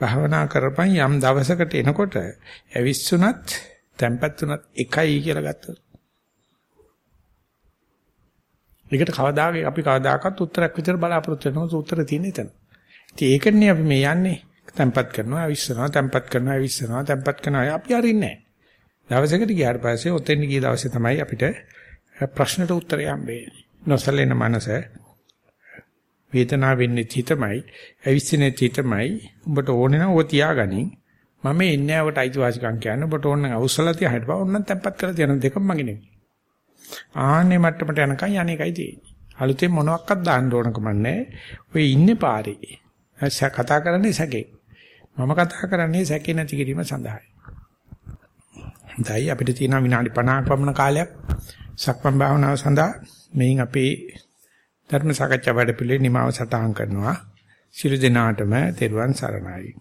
භාවනා කරපන් යම් දවසකට එනකොට ඇවිස්සුනත් තැම්පත් උනත් එකයි කියලා ගත්තොත්. ඒකට කවදාක අපි කවදාකවත් උත්තරයක් විතර බලාපොරොත්තු වෙනවා උත්තර තියෙන එතන. ඉතින් ඒකනේ අපි මේ යන්නේ තැම්පත් කරනවා ඇවිස්සනවා තැම්පත් කරනවා ඇවිස්සනවා තැම්පත් කරනවා අපි හරින්නේ නැහැ. දවසකට ගියාට පස්සේ ඔතෙන් ගිය දවසේ තමයි අපිට ප්‍රශ්නට උත්තරය හම්බෙන්නේ. නොසලෙන මනස වේදනාව වෙන්නේ හිතමයි, ඇවිස්සිනේ හිතමයි. උඹට ඕනේ නම් ඔය තියාගනින්. මම එන්නේ ආවට අයිතිවාසිකම් කියන්නේ ඔබට ඕන නම් අවසල තියා හිටපන් ඕන නම් තැම්පත් කරලා තියන දෙකම මගේ නෙමෙයි. ආන්නේ මට්ටමට යනකම් යන්නේකයි තියෙන්නේ. අලුතෙන් මොනවත් දාන්න ඕනකම නැහැ. ඔය ඉන්නේ පාරේ. කතා කරන්නේ සැකේ. මම කතා කරන්නේ සැකේ නැති කිරීම සඳහායි. දැයි අපිට තියෙන විනාඩි 50ක් පමණ කාලයක් සක්මන් භාවනාව සඳහා මෙයින් අපේ ධර්ම සාකච්ඡා වැඩ පිළිවෙල නිමාව සටහන් කරනවා. සිළු දෙනාටම තෙරුවන් සරණයි.